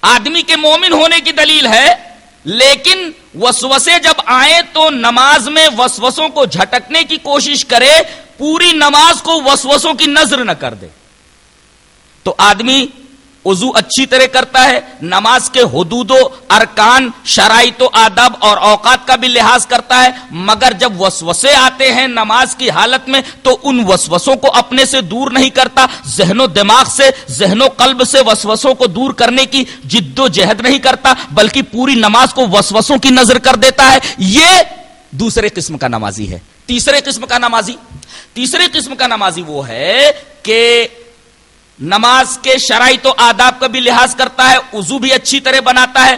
آدمی کے مومن ہونے کی دلیل ہے، لیکن وسوسے جب آئے تو نماز میں وسوسوں کو جھٹکنے کی کوشش کرے، پوری نماز کو وسوسوں کی نظر نہ کر دے۔ تو آدمی وضو اچھی طرح کرتا ہے، نماز کے حدود و ارکان، شرائط و آداب اور اوقات کا بھی لحاظ کرتا ہے۔ مگر جب وسوسے آتے ہیں نماز کی حالت میں، تو ان وسوسوں کو اپنے سے دور نہیں کرتا۔ ذہن و دماغ سے، ذہن و قلب سے وسوسوں کو دور کرنے کی جد و جہد نہیں کرتا، بلکہ پوری نماز کو وسوسوں کی نظر کر دیتا ہے۔ یہ دوسرے قسم کا نمازی ہے۔ تیسرے قسم کا نمازی، تیسرے قسم کا نمازی وہ ہے کہ نماز کے شرائط و آداب کا بھی لحاظ کرتا ہے، وضو بھی اچھی طرح بناتا ہے،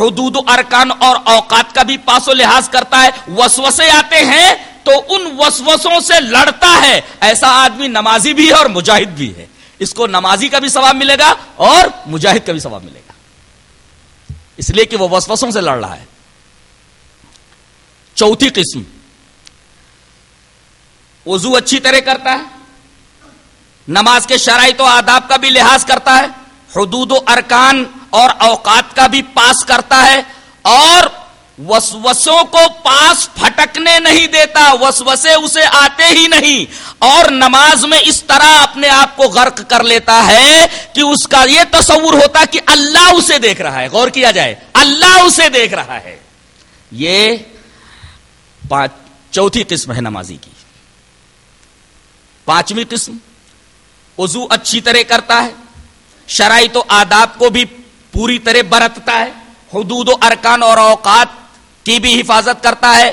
حدود و ارکان اور اوقات کا بھی پاس و لحاظ کرتا ہے۔ وسوسے آتے ہیں تو ان وسوسوں سے لڑتا ہے۔ ایسا آدمی نمازی بھی ہے اور مجاہد بھی ہے۔ اس کو نمازی کا بھی ثواب ملے گا اور مجاہد کا بھی ثواب ملے گا۔ اس لیے کہ وہ وسوسوں سے لڑ رہا ہے۔ چوتھی قسم، وضو اچھی طرح کرتا ہے۔ نماز کے شرائط و آداب کا بھی لحاظ کرتا ہے، حدود و ارکان اور اوقات کا بھی پاس کرتا ہے اور وسوسوں کو پاس پھٹکنے نہیں دیتا، وسوسے اسے آتے ہی نہیں۔ اور نماز میں اس طرح اپنے آپ کو غرق کر لیتا ہے کہ اس کا یہ تصور ہوتا کہ اللہ اسے دیکھ رہا ہے۔ غور کیا جائے، اللہ اسے دیکھ رہا ہے۔ یہ چوتھی قسم ہے نمازی کی۔ پانچویں قسم وضو اچھی طرح کرتا ہے شرائط و آداب کو بھی پوری طرح برتتا ہے، حدود و ارکان اور اوقات کی بھی حفاظت کرتا ہے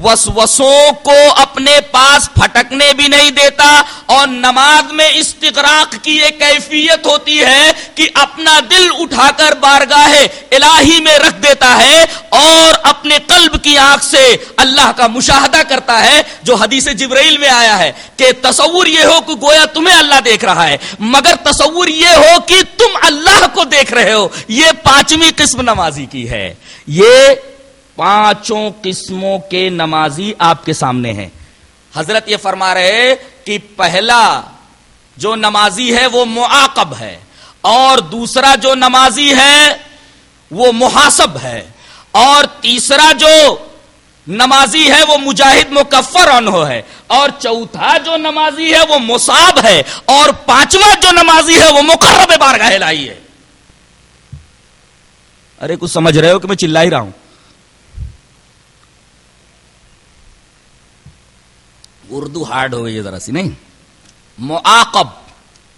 وسوسوں کو اپنے پاس پھٹکنے بھی نہیں دیتا اور نماز میں استقراق کی ایک کیفیت ہوتی ہے کہ اپنا دل اٹھا کر بارگاہ الہی میں رکھ دیتا ہے اور اپنے قلب کی آنکھ سے اللہ کا مشاہدہ کرتا ہے، جو حدیث جبرائیل میں آیا ہے کہ تصور یہ ہو کہ گویا تمہیں اللہ دیکھ رہا ہے، مگر تصور یہ ہو کہ تم اللہ کو دیکھ رہے ہو۔ یہ پانچویں قسم نمازی کی ہے۔ یہ پانچوں قسموں کے نمازی آپ کے سامنے ہیں۔ حضرت یہ فرما رہے کہ پہلا جو نمازی ہے وہ معاقب ہے اور دوسرا جو نمازی ہے وہ محاسب ہے اور تیسرا جو نمازی ہے وہ مجاہد مکفر انہو ہے اور چوتھا جو نمازی ہے وہ مصاب ہے اور پانچواں جو نمازی ہے وہ مقرب بارگاہ لائی ہے۔ ارے کچھ سمجھ رہے ہو کہ میں چلا ہی رہا ہوں؟ اردو ہارڈ ہو گئی ہے ذرا سی، نہیں؟ معاقب،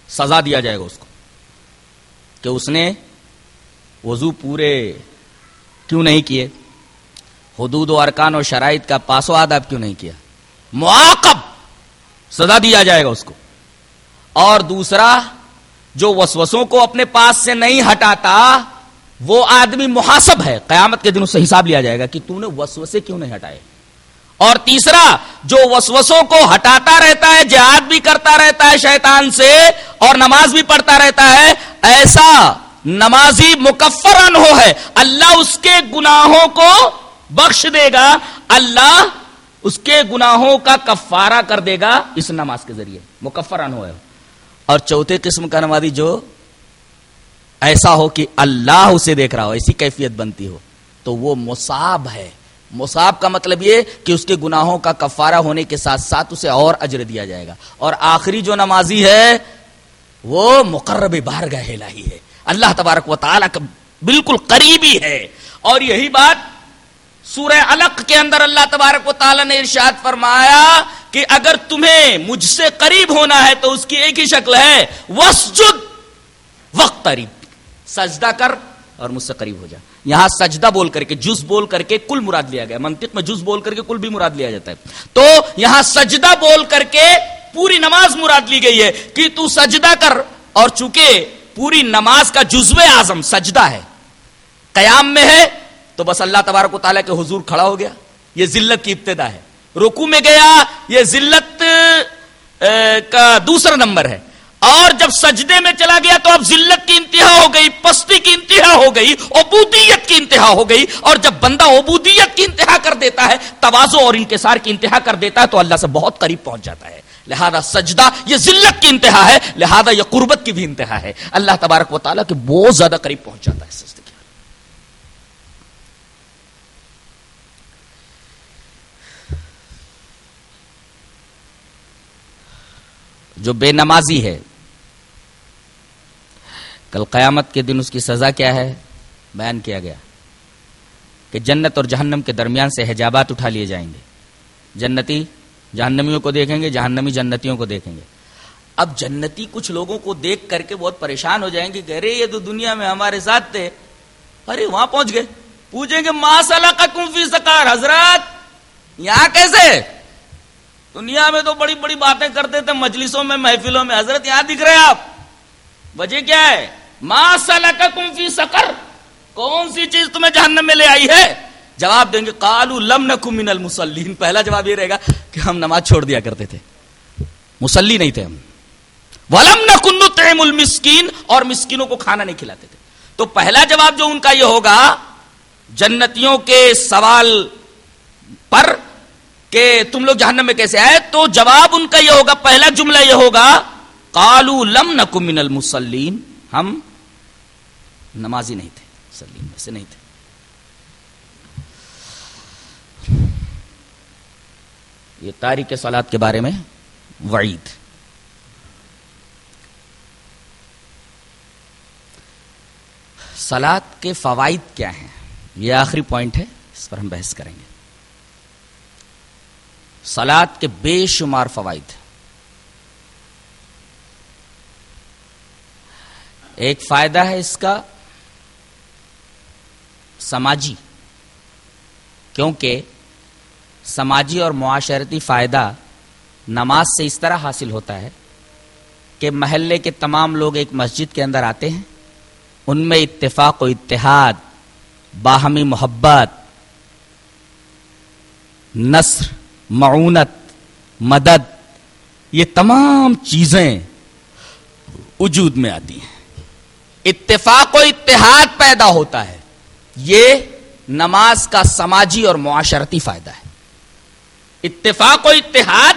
سزا دیا جائے گا اس کو۔ کہ اس نے وضو پورے کیوں نہیں کیے؟ حدود و ارکان اور شرائط کا پاس و آداب کیوں نہیں کیا؟ معاقب، سزا دیا جائے گا اس کو۔ اور دوسرا، جو وسوسوں کو اپنے پاس سے نہیں ہٹاتا، وہ آدمی محاسب ہے۔ قیامت کے دن اس سے حساب لیا جائے گا کہ تو نے وسوسے کیوں نہیں ہٹائے؟ اور تیسرا، جو وسوسوں کو ہٹاتا رہتا ہے، جہاد بھی کرتا رہتا ہے شیطان سے، اور نماز بھی پڑھتا رہتا ہے، ایسا نمازی مکفر ہو ہے۔ اللہ اس کے گناہوں کو بخش دے گا۔ اللہ اس کے گناہوں کا کفارہ کر دے گا اس نماز کے ذریعے۔ مکفر ہو ہے۔ اور چوتھے قسم کا نمازی جو ایسا ہو کہ اللہ اسے دیکھ رہا ہو، ایسی کیفیت بنتی ہو، تو وہ مصاب ہے۔ مصاب کا مطلب یہ کہ اس کے گناہوں کا کفارہ ہونے کے ساتھ ساتھ اسے اور اجر دیا جائے گا۔ اور آخری جو نمازی ہے، وہ مقرب بار الہی ہے۔ اللہ تبارک و تعالیٰ کا بالکل قریبی ہے۔ اور یہی بات سورہ علق کے اندر اللہ تبارک و تعالیٰ نے ارشاد فرمایا کہ اگر تمہیں مجھ سے قریب ہونا ہے تو اس کی ایک ہی شکل ہے وسجد وقت قریب سجدہ کر اور مجھ سے قریب ہو جا۔ یہاں سجدہ بول کر کے، جز بول کر کے کل مراد لیا گیا۔ منطق میں جز بول کر کے کل بھی مراد لیا جاتا ہے۔ تو یہاں سجدہ بول کر کے پوری نماز مراد لی گئی ہے کہ تو سجدہ کر۔ اور چونکہ پوری نماز کا جزو اعظم سجدہ ہے، قیام میں ہے، تو بس اللہ تبارک و تعالیٰ کے حضور کھڑا ہو گیا۔ یہ ذلت کی ابتدا ہے۔ رکو میں گیا، یہ ذلت کا دوسرا نمبر ہے۔ اور جب سجدے میں چلا گیا تو اب ذلت کی انتہا ہو گئی، پستی کی انتہا ہو گئی، عبودیت کی انتہا ہو گئی۔ اور جب بندہ عبودیت کی انتہا کر دیتا ہے، توازو اور انکسار کی انتہا کر دیتا ہے تو اللہ سے بہت قریب پہنچ جاتا ہے۔ لہذا سجدہ یہ ذلت کی انتہا ہے، لہذا یہ قربت کی بھی انتہا ہے۔ اللہ تبارک و تعالیٰ کے بہت زیادہ قریب پہنچ جاتا ہے سجدے جو بے نمازی ہے۔ کل قیامت کے دن اس کی سزا کیا ہے؟ بیان کیا گیا۔ کہ جنت اور جہنم کے درمیان سے حجابات اٹھا لیے جائیں گے۔ جنتی جہنمیوں کو دیکھیں گے، جہنمی جنتیوں کو دیکھیں گے۔ اب جنتی کچھ لوگوں کو دیکھ کر کے بہت پریشان ہو جائیں گے کہ ارے، یہ تو دنیا میں ہمارے ساتھ تھے۔ ارے، وہاں پہنچ گئے۔ پوچھیں گے ماسا کا کمفی سکار حضرات، یہاں کیسے؟ دنیا میں تو بڑی بڑی باتیں کرتے تھے، مجلسوں میں، محفلوں میں۔ حضرت، یہاں دکھ رہے آپ؟ وجہ کیا ہے؟ ماسا کا کمفی سکر کون سی چیز تمہیں جہنم میں لے آئی ہے؟ جواب دیں گے کالو لم نکم من المسلین پہلا جواب یہ رہے گا کہ ہم نماز چھوڑ دیا کرتے تھے۔ مسلی نہیں تھے ہم۔ ولم نکن نہ المسکین اور مسکینوں کو کھانا نہیں کھلاتے تھے۔ تو پہلا جواب جو ان کا یہ ہوگا، جنتیوں کے سوال پر کہ تم لوگ جہنم میں کیسے آئے؟ تو جواب ان کا یہ ہوگا، پہلا جملہ یہ ہوگا کالو لم من المسلین ہم نمازی نہیں تھے سلیم میں سے نہیں تھے۔ یہ تاریخ سولاد کے بارے میں وعید۔ سلاد کے فوائد کیا ہیں؟ یہ آخری پوائنٹ ہے، اس پر ہم بحث کریں گے۔ سلاد کے بے شمار فوائد۔ ایک فائدہ ہے اس کا سماجی، کیونکہ سماجی اور معاشرتی فائدہ نماز سے اس طرح حاصل ہوتا ہے کہ محلے کے تمام لوگ ایک مسجد کے اندر آتے ہیں، ان میں اتفاق و اتحاد، باہمی محبت، نصر معونت، مدد، یہ تمام چیزیں وجود میں آتی ہیں۔ اتفاق و اتحاد پیدا ہوتا ہے۔ یہ نماز کا سماجی اور معاشرتی فائدہ ہے۔ اتفاق و اتحاد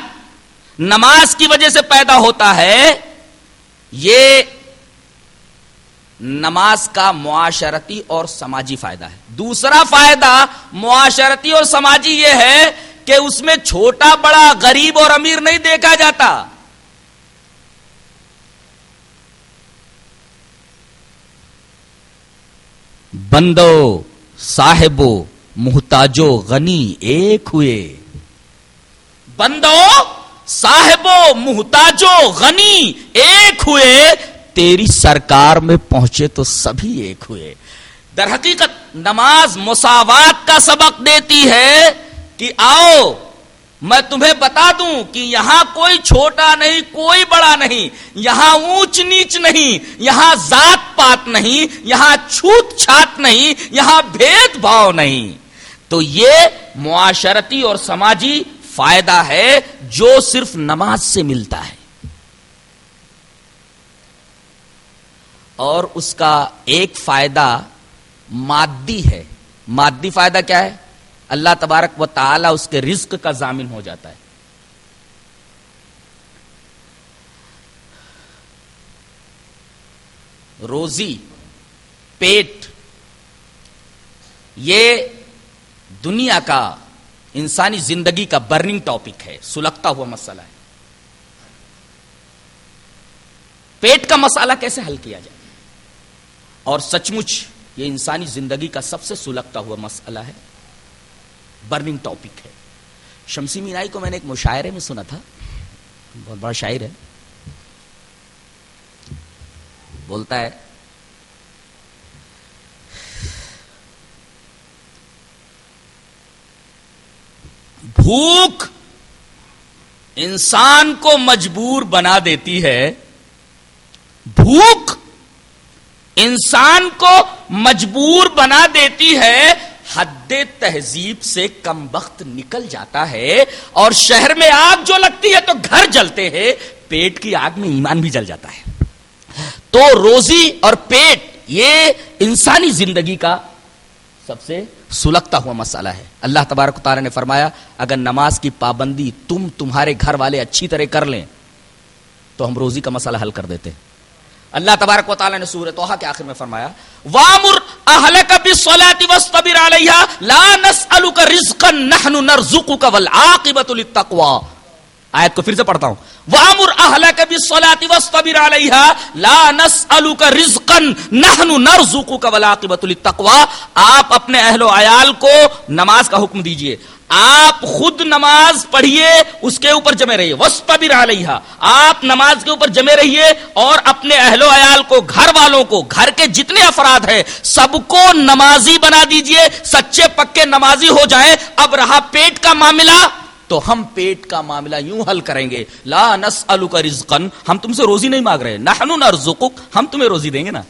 نماز کی وجہ سے پیدا ہوتا ہے۔ یہ نماز کا معاشرتی اور سماجی فائدہ ہے۔ دوسرا فائدہ معاشرتی اور سماجی یہ ہے کہ اس میں چھوٹا بڑا غریب اور امیر نہیں دیکھا جاتا۔ بندو، صاحبو، محتاجو، غنی ایک ہوئے۔ بندو، صاحبو، محتاجو، غنی ایک ہوئے۔ تیری سرکار میں پہنچے تو سبھی ایک ہوئے۔ در حقیقت، نماز مساوات کا سبق دیتی ہے۔ کہ آؤ، میں تمہیں بتا دوں کہ یہاں کوئی چھوٹا نہیں، کوئی بڑا نہیں، یہاں اونچ نیچ نہیں، یہاں ذات پات نہیں، یہاں چھوت چھات نہیں، یہاں بھید بھاؤ نہیں۔ تو یہ معاشرتی اور سماجی فائدہ ہے جو صرف نماز سے ملتا ہے۔ اور اس کا ایک فائدہ مادی ہے۔ مادی فائدہ کیا ہے؟ اللہ تبارک و تعالی اس کے رزق کا ضامن ہو جاتا ہے۔ روزی، پیٹ، یہ دنیا کا، انسانی زندگی کا برننگ ٹاپک ہے، سلگتا ہوا مسئلہ ہے۔ پیٹ کا مسئلہ کیسے حل کیا جائے؟ اور سچ مچ یہ انسانی زندگی کا سب سے سلگتا ہوا مسئلہ ہے۔ برننگ ٹاپک ہے۔ شمسی مینائی کو میں نے ایک مشاعرے میں سنا تھا۔ بہت بڑا شاعر ہے۔ بولتا ہے، بھوک انسان کو مجبور بنا دیتی ہے۔ بھوک انسان کو مجبور بنا دیتی ہے۔ حد تہذیب سے کم وقت نکل جاتا ہے اور شہر میں آگ جو لگتی ہے تو گھر جلتے ہیں، پیٹ کی آگ میں ایمان بھی جل جاتا ہے۔ تو روزی اور پیٹ، یہ انسانی زندگی کا سب سے سلگتا ہوا مسئلہ ہے۔ اللہ تبارک تعالیٰ نے فرمایا، اگر نماز کی پابندی تم تمہارے گھر والے اچھی طرح کر لیں، تو ہم روزی کا مسئلہ حل کر دیتے۔ اللہ تبارک و تعالیٰ نے سورہ توحا کے آخر میں فرمایا، وامر اہلک بالصلاۃ واصطبر علیہا لا نسألک رزقا نحن نرزقک والعاقبۃ للتقوى آیت کو پھر سے پڑھتا ہوں، وامر اہلک بالصلاۃ واصطبر علیہا لا نسألک رزقا نحن نرزقک والعاقبۃ للتقوى آپ اپنے اہل و عیال کو نماز کا حکم دیجیے۔ آپ خود نماز پڑھیے، اس کے اوپر جمے رہیے۔ وسپ بھی رہا آپ نماز کے اوپر جمے رہیے اور اپنے اہل و عیال کو، گھر والوں کو، گھر کے جتنے افراد ہیں، سب کو نمازی بنا دیجیے۔ سچے پکے نمازی ہو جائیں۔ اب رہا پیٹ کا معاملہ، تو ہم پیٹ کا معاملہ یوں حل کریں گے۔ لا نس رزقن ہم تم سے روزی نہیں مانگ رہے۔ نحنو نرزقک، ہم تمہیں روزی دیں گے نا۔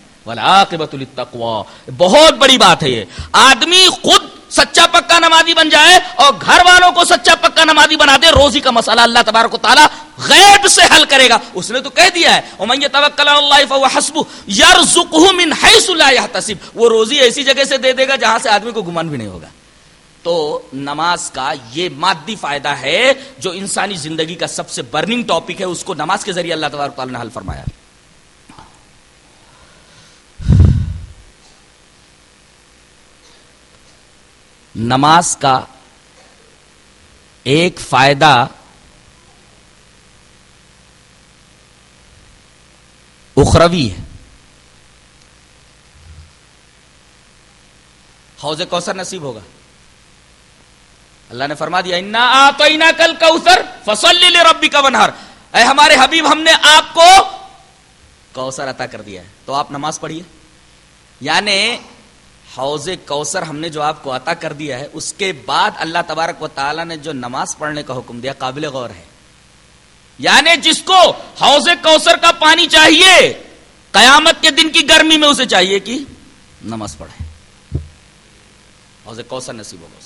بہت بڑی بات ہے یہ۔ آدمی خود سچا پکا نمازی بن جائے اور گھر والوں کو سچا پکا نمازی بنا دے، روزی کا مسئلہ اللہ تبارک و تعالیٰ غیب سے حل کرے گا۔ اس نے تو کہہ دیا ہے، ومن يتوکل علی اللہ فهو حسبه يرزقه من حيث لا يحتسب وہ روزی ایسی جگہ سے دے دے گا جہاں سے آدمی کو گمان بھی نہیں ہوگا۔ تو نماز کا یہ مادی فائدہ ہے، جو انسانی زندگی کا سب سے برننگ ٹاپک ہے، اس کو نماز کے ذریعے اللہ تبارک تعالیٰ نے حل فرمایا۔ نماز کا ایک فائدہ اخروی ہے۔ حوض کوثر نصیب ہوگا۔ اللہ نے فرما دیا، انا تو کل کوثر فصل ربی کا بنہر اے ہمارے حبیب، ہم نے آپ کو کوثر عطا کر دیا ہے۔ تو آپ نماز پڑھیے۔ یعنی حوض کوثر ہم نے جو آپ کو عطا کر دیا ہے، اس کے بعد اللہ تبارک و تعالیٰ نے جو نماز پڑھنے کا حکم دیا، قابل غور ہے۔ یعنی جس کو حوض کوثر کا پانی چاہیے، قیامت کے دن کی گرمی میں اسے چاہیے کہ نماز پڑھے۔ حوض کوثر نصیب ہوگا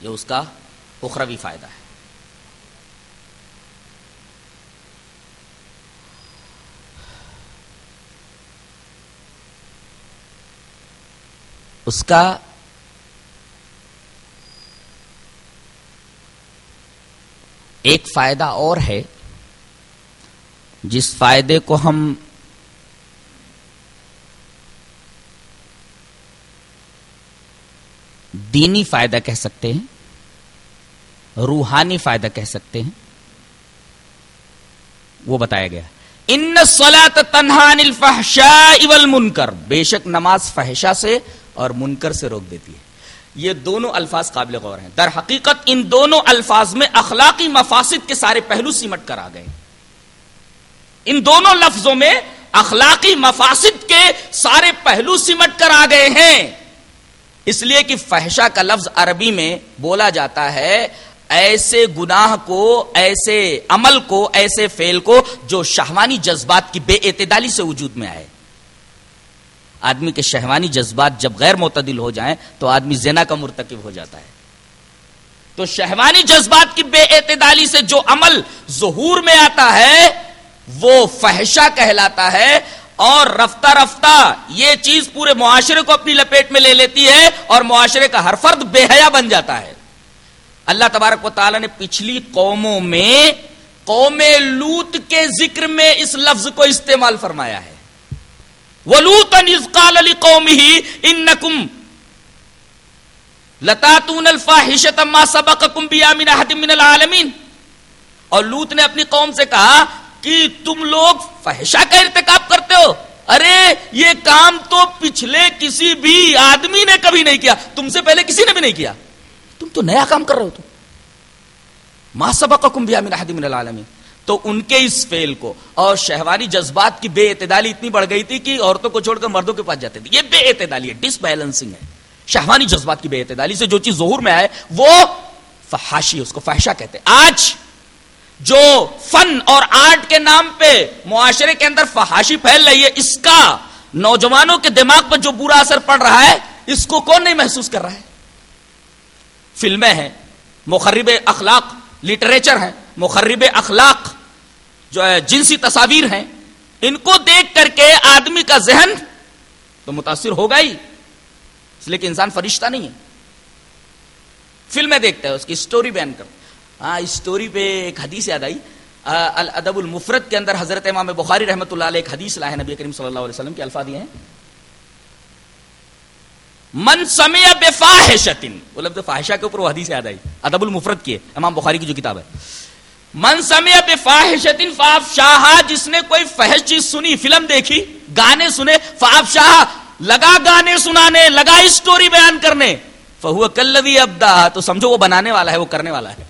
یہ اس کا اخروی فائدہ ہے۔ اس کا ایک فائدہ اور ہے، جس فائدے کو ہم دینی فائدہ کہہ سکتے ہیں، روحانی فائدہ کہہ سکتے ہیں، وہ بتایا گیا۔ ان سلا تنہا الفحشاء والمنکر۔ بے شک نماز فحشا سے اور منکر سے روک دیتی ہے۔ یہ دونوں الفاظ قابل غور ہیں۔ در حقیقت ان دونوں الفاظ میں اخلاقی مفاسد کے سارے پہلو سمٹ کر آ گئے۔ ان دونوں لفظوں میں اخلاقی مفاسد کے سارے پہلو سمٹ کر آ گئے ہیں۔ اس لیے کہ فحشا کا لفظ عربی میں بولا جاتا ہے، ایسے گناہ کو، ایسے عمل کو، ایسے فیل کو جو شہوانی جذبات کی بے اعتدالی سے وجود میں آئے۔ آدمی کے شہوانی جذبات جب غیر معتدل ہو جائیں تو آدمی زنا کا مرتکب ہو جاتا ہے۔ تو شہوانی جذبات کی بے اعتدالی سے جو عمل ظہور میں آتا ہے، وہ فحشا کہلاتا ہے اور رفتہ رفتہ یہ چیز پورے معاشرے کو اپنی لپیٹ میں لے لیتی ہے اور معاشرے کا ہر فرد بے حیا بن جاتا ہے۔ اللہ تبارک و تعالیٰ نے پچھلی قوموں میں قوم لوت کے ذکر میں اس لفظ کو استعمال فرمایا ہے۔ قال لقومه انکم لتاتون الفاحشة ما سبقكم بها من احد من العالمین۔ اور لوت نے اپنی قوم سے کہا کہ تم لوگ فحشہ کا ارتکاب کرتے ہو۔ ارے، یہ کام تو پچھلے کسی بھی آدمی نے کبھی نہیں کیا، تم سے پہلے کسی نے بھی نہیں کیا۔ تم تو نیا کام کر رہے ہو تو۔ ما سبقكم بها من احد من العالمین۔ تو ان کے اس فیل کو۔ اور شہوانی جذبات کی بے اعتدالی اتنی بڑھ گئی تھی کہ عورتوں کو چھوڑ کر مردوں کے پاس جاتے تھے۔ یہ بے اعتدالی ہے ڈس بیلنسنگ ہے۔ شہوانی جذبات کی بے اعتدالی سے جو چیز ظہور میں آئے، وہ فحاشی اس کو فحشہ کہتے ہیں۔ آج جو فن اور آرٹ کے نام پہ معاشرے کے اندر فحاشی پھیل رہی ہے، اس کا نوجوانوں کے دماغ پر جو برا اثر پڑ رہا ہے، اس کو کون نہیں محسوس کر رہا ہے؟ فلمیں ہیں مخرب اخلاق لٹریچر ہیں۔ مخرب اخلاق جو ہے، جنسی تصاویر ہیں، ان کو دیکھ کر کے آدمی کا ذہن تو متاثر ہوگا ہی۔ اس لیے کہ انسان فرشتہ نہیں ہے۔ فلمیں دیکھتا ہے، اس کی اسٹوری بیان کر ہاں اسٹوری پہ ایک حدیث یاد آئی۔ الادب المفرد کے اندر حضرت امام بخاری رحمۃ اللہ علیہ ایک حدیث لائے نبی کریم صلی اللہ علیہ وسلم کے الفاظ یہ ہیں۔ من سمع بفاحشتن وہ لفظ فاحشہ کے اوپر وہ حدیث یاد آئی۔ ادب المفرد کی ہے، امام بخاری کی جو کتاب ہے۔ من سمع بفاحشتن فافشاها جس نے کوئی فحش چیز سنی، فلم دیکھی، گانے سنے فافشاها لگا گانے سنانے، لگا اسٹوری بیان کرنے، فہو کلوی ابدا تو سمجھو وہ بنانے والا ہے، وہ کرنے والا ہے۔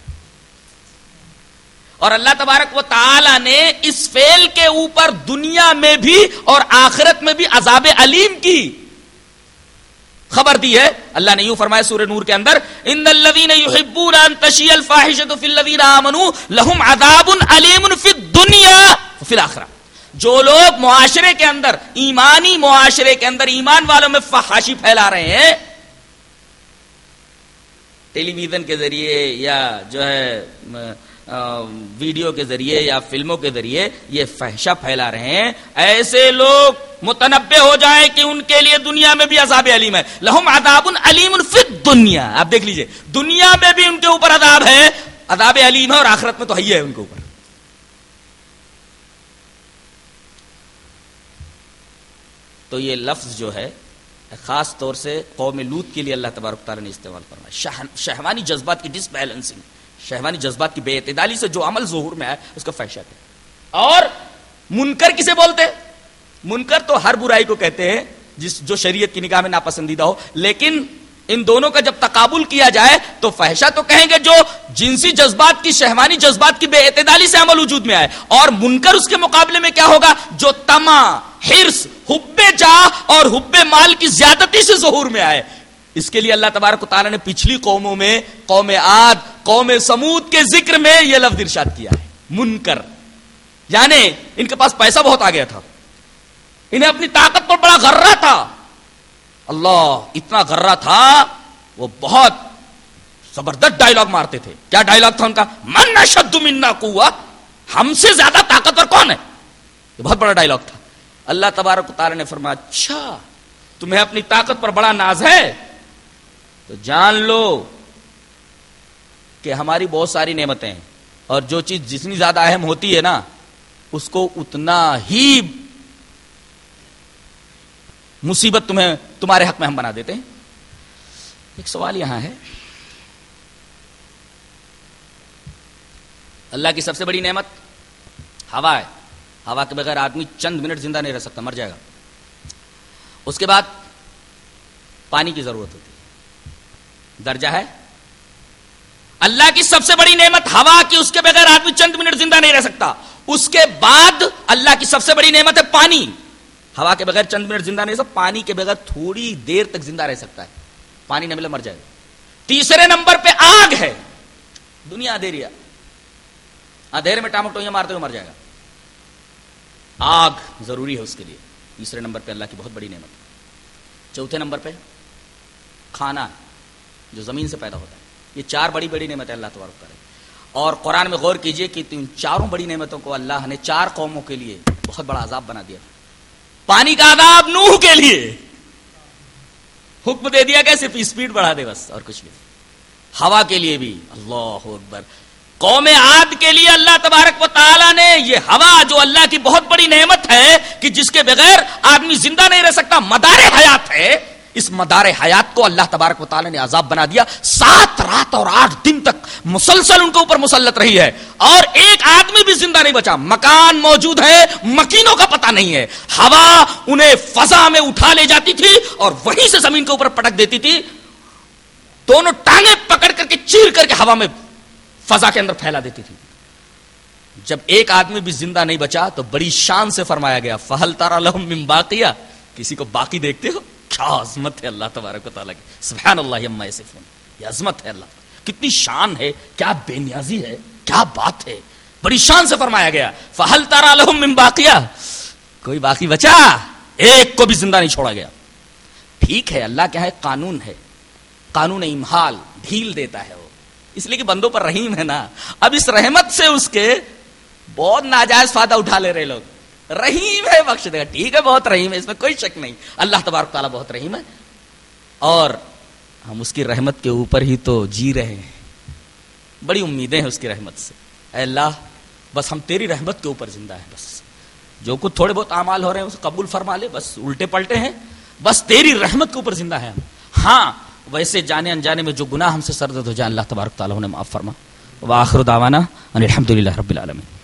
اور اللہ تبارک و تعالی نے اس فیل کے اوپر دنیا میں بھی اور آخرت میں بھی عذاب علیم کی۔ خبر دی ہے۔ اللہ نے یوں فرمایا سورہ نور کے اندر، ان الذين يحبون ان تشيع الفاحشه في الذين امنوا لهم عذاب اليم في الدنيا وفي الاخره جو لوگ معاشرے کے اندر، ایمانی معاشرے کے اندر ایمان والوں میں فحاشی پھیلا رہے ہیں، ٹیلی ویژن کے ذریعے یا جو ہے ویڈیو کے ذریعے یا فلموں کے ذریعے یہ فحشہ پھیلا رہے ہیں۔ ایسے لوگ متنبع ہو جائیں کہ ان کے لیے دنیا میں بھی عذاب علیم ہے۔ لہم عذاب علیم فی دنیا آپ دیکھ لیجیے، دنیا میں بھی ان کے اوپر عذاب ہے۔ عذاب علیم ہے اور آخرت میں تو ہے ان کے اوپر۔ تو یہ لفظ جو ہے، خاص طور سے قوم لوت کے لیے اللہ تبارک تعالیٰ نے استعمال فرمایا۔ شہوانی جذبات کی ڈس بیلنسنگ شہوانی جذبات کی بے اعتدالی سے جو عمل ظہور میں آئے اس کا فیشہ ہے اور منکر کسے بولتے منکر تو ہر برائی کو کہتے ہیں، جس جو شریعت کی نگاہ میں ناپسندیدہ ہو۔ لیکن ان دونوں کا جب تقابل کیا جائے، تو فحشہ تو کہیں گے جو جنسی جذبات کی، شہوانی جذبات کی بے اعتدالی سے عمل وجود میں آئے۔ اور منکر اس کے مقابلے میں کیا ہوگا؟ جو تما ہرس حب جا اور حب مال کی زیادتی سے ظہور میں آئے۔ اس کے لیے اللہ تبارک تعالیٰ نے پچھلی قوموں میں، قوم آد قوم سمود کے ذکر میں یہ لفظ ارشاد کیا ہے، منکر۔ یعنی ان کے پاس پیسہ بہت آ گیا تھا۔ انہیں اپنی طاقت پر بڑا غرہ تھا۔ اللہ اتنا غرہ تھا، وہ بہت زبردست ڈائلگ مارتے تھے۔ کیا ڈائلگ تھا ان کا؟ من شد منا کو ہم سے زیادہ طاقتور کون ہے؟ یہ بہت بڑا ڈائلگ تھا۔ اللہ تبارک تعالی نے فرمایا اچھا تمہیں اپنی طاقت پر بڑا ناز ہے۔ تو جان لو کہ ہماری بہت ساری نعمتیں ہیں۔ اور جو چیز جتنی زیادہ اہم ہوتی ہے نا، اس کو اتنا ہی مصیبت تمہیں، تمہارے حق میں ہم بنا دیتے ہیں۔ ایک سوال یہاں ہے۔ اللہ کی سب سے بڑی نعمت ہوا ہے۔ ہوا کے بغیر آدمی چند منٹ زندہ نہیں رہ سکتا، مر جائے گا۔ اس کے بعد پانی کی ضرورت ہوتی ہے۔ درجہ ہے اللہ کی سب سے بڑی نعمت ہوا کی اس کے بغیر آدمی چند منٹ زندہ نہیں رہ سکتا۔ اس کے بعد اللہ کی سب سے بڑی نعمت ہے پانی۔ ہوا کے بغیر چند منٹ زندہ نہیں رہ سکتا، پانی کے بغیر تھوڑی دیر تک زندہ رہ سکتا ہے۔ پانی نہ ملے مر جائے۔ گا تیسرے نمبر پہ آگ ہے۔ دنیا اندھیری اندھیرے میں ٹامٹو مارتے ہوئے مر جائے گا۔ آگ ضروری ہے اس کے لیے۔ تیسرے نمبر پہ اللہ کی بہت بڑی نعمت۔ چوتھے نمبر پہ کھانا جو زمین سے پیدا ہوتا ہے۔ یہ چار بڑی بڑی نعمت اللہ تبارک کرے اور قرآن میں غور کیجیے کہ ان چاروں بڑی نعمتوں کو اللہ نے چار قوموں کے لیے بہت بڑا عذاب بنا دیا پانی کا عذاب نوح کے لیے۔ حکم دے دیا کہ صرف اسپیڈ بڑھا دے بس، اور کچھ نہیں۔ ہوا کے لیے بھی۔ اللہ اکبر۔ قوم عاد کے لیے اللہ تبارک و تعالیٰ نے یہ ہوا جو اللہ کی بہت بڑی نعمت ہے کہ جس کے بغیر آدمی زندہ نہیں رہ سکتا، مدار حیات ہے۔ اس مدار حیات کو اللہ تبارک و تعالیٰ نے عذاب بنا دیا۔ سات رات اور آٹھ دن تک مسلسل ان کے اوپر مسلط رہی ہے۔ اور ایک آدمی بھی زندہ نہیں بچا۔ مکان موجود ہے، مکینوں کا پتہ نہیں ہے۔ ہوا انہیں فضا میں اٹھا لے جاتی تھی اور وہیں سے زمین کے اوپر پٹک دیتی تھی۔ دونوں ٹانگیں پکڑ کر کے، چیر کر کے ہوا میں فضا کے اندر پھیلا دیتی تھی۔ جب ایک آدمی بھی زندہ نہیں بچا تو بڑی شان سے فرمایا گیا، فہل تارا لہم باقیہ۔ کسی کو باقی دیکھتے ہو؟ کیا عظمت ہے اللہ تبارک و تعالیٰ کی۔ سبحان اللہ اما فون یہ عظمت ہے اللہ۔ کتنی شان ہے، کیا بے نیازی ہے، کیا بات ہے۔ بڑی شان سے فرمایا گیا۔ فہل تارا لہم باقیہ کوئی باقی بچا؟ ایک کو بھی زندہ نہیں چھوڑا گیا۔ ٹھیک ہے، اللہ کیا ہے قانون ہے۔ قانون امحال، ڈھیل دیتا ہے وہ۔ اس لیے کہ بندوں پر رحیم ہے نا۔ اب اس رحمت سے اس کے بہت ناجائز فائدہ اٹھا لے رہے لوگ۔ رحیم ہے بخش دے گا۔ ٹھیک ہے، بہت رحیم ہے، اس میں کوئی شک نہیں۔ اللہ تبارک تعالیٰ بہت رحیم ہے۔ اور ہم اس کی رحمت کے اوپر ہی تو جی رہے ہیں۔ بڑی امیدیں ہیں اس کی رحمت سے۔ اے اللہ، بس ہم تیری رحمت کے اوپر زندہ ہیں، بس۔ جو کچھ تھوڑے بہت اعمال ہو رہے ہیں، اسے قبول فرما لے، بس۔ الٹے پلٹے ہیں۔ بس تیری رحمت کے اوپر زندہ ہے ہم۔ ہاں ویسے جانے انجانے میں جو گناہ ہم سے سردت ہو جائے، اللہ تبارک تعالیٰ نے معاف فرما۔ واخر دعوانا الحمد للہ رب العالمین۔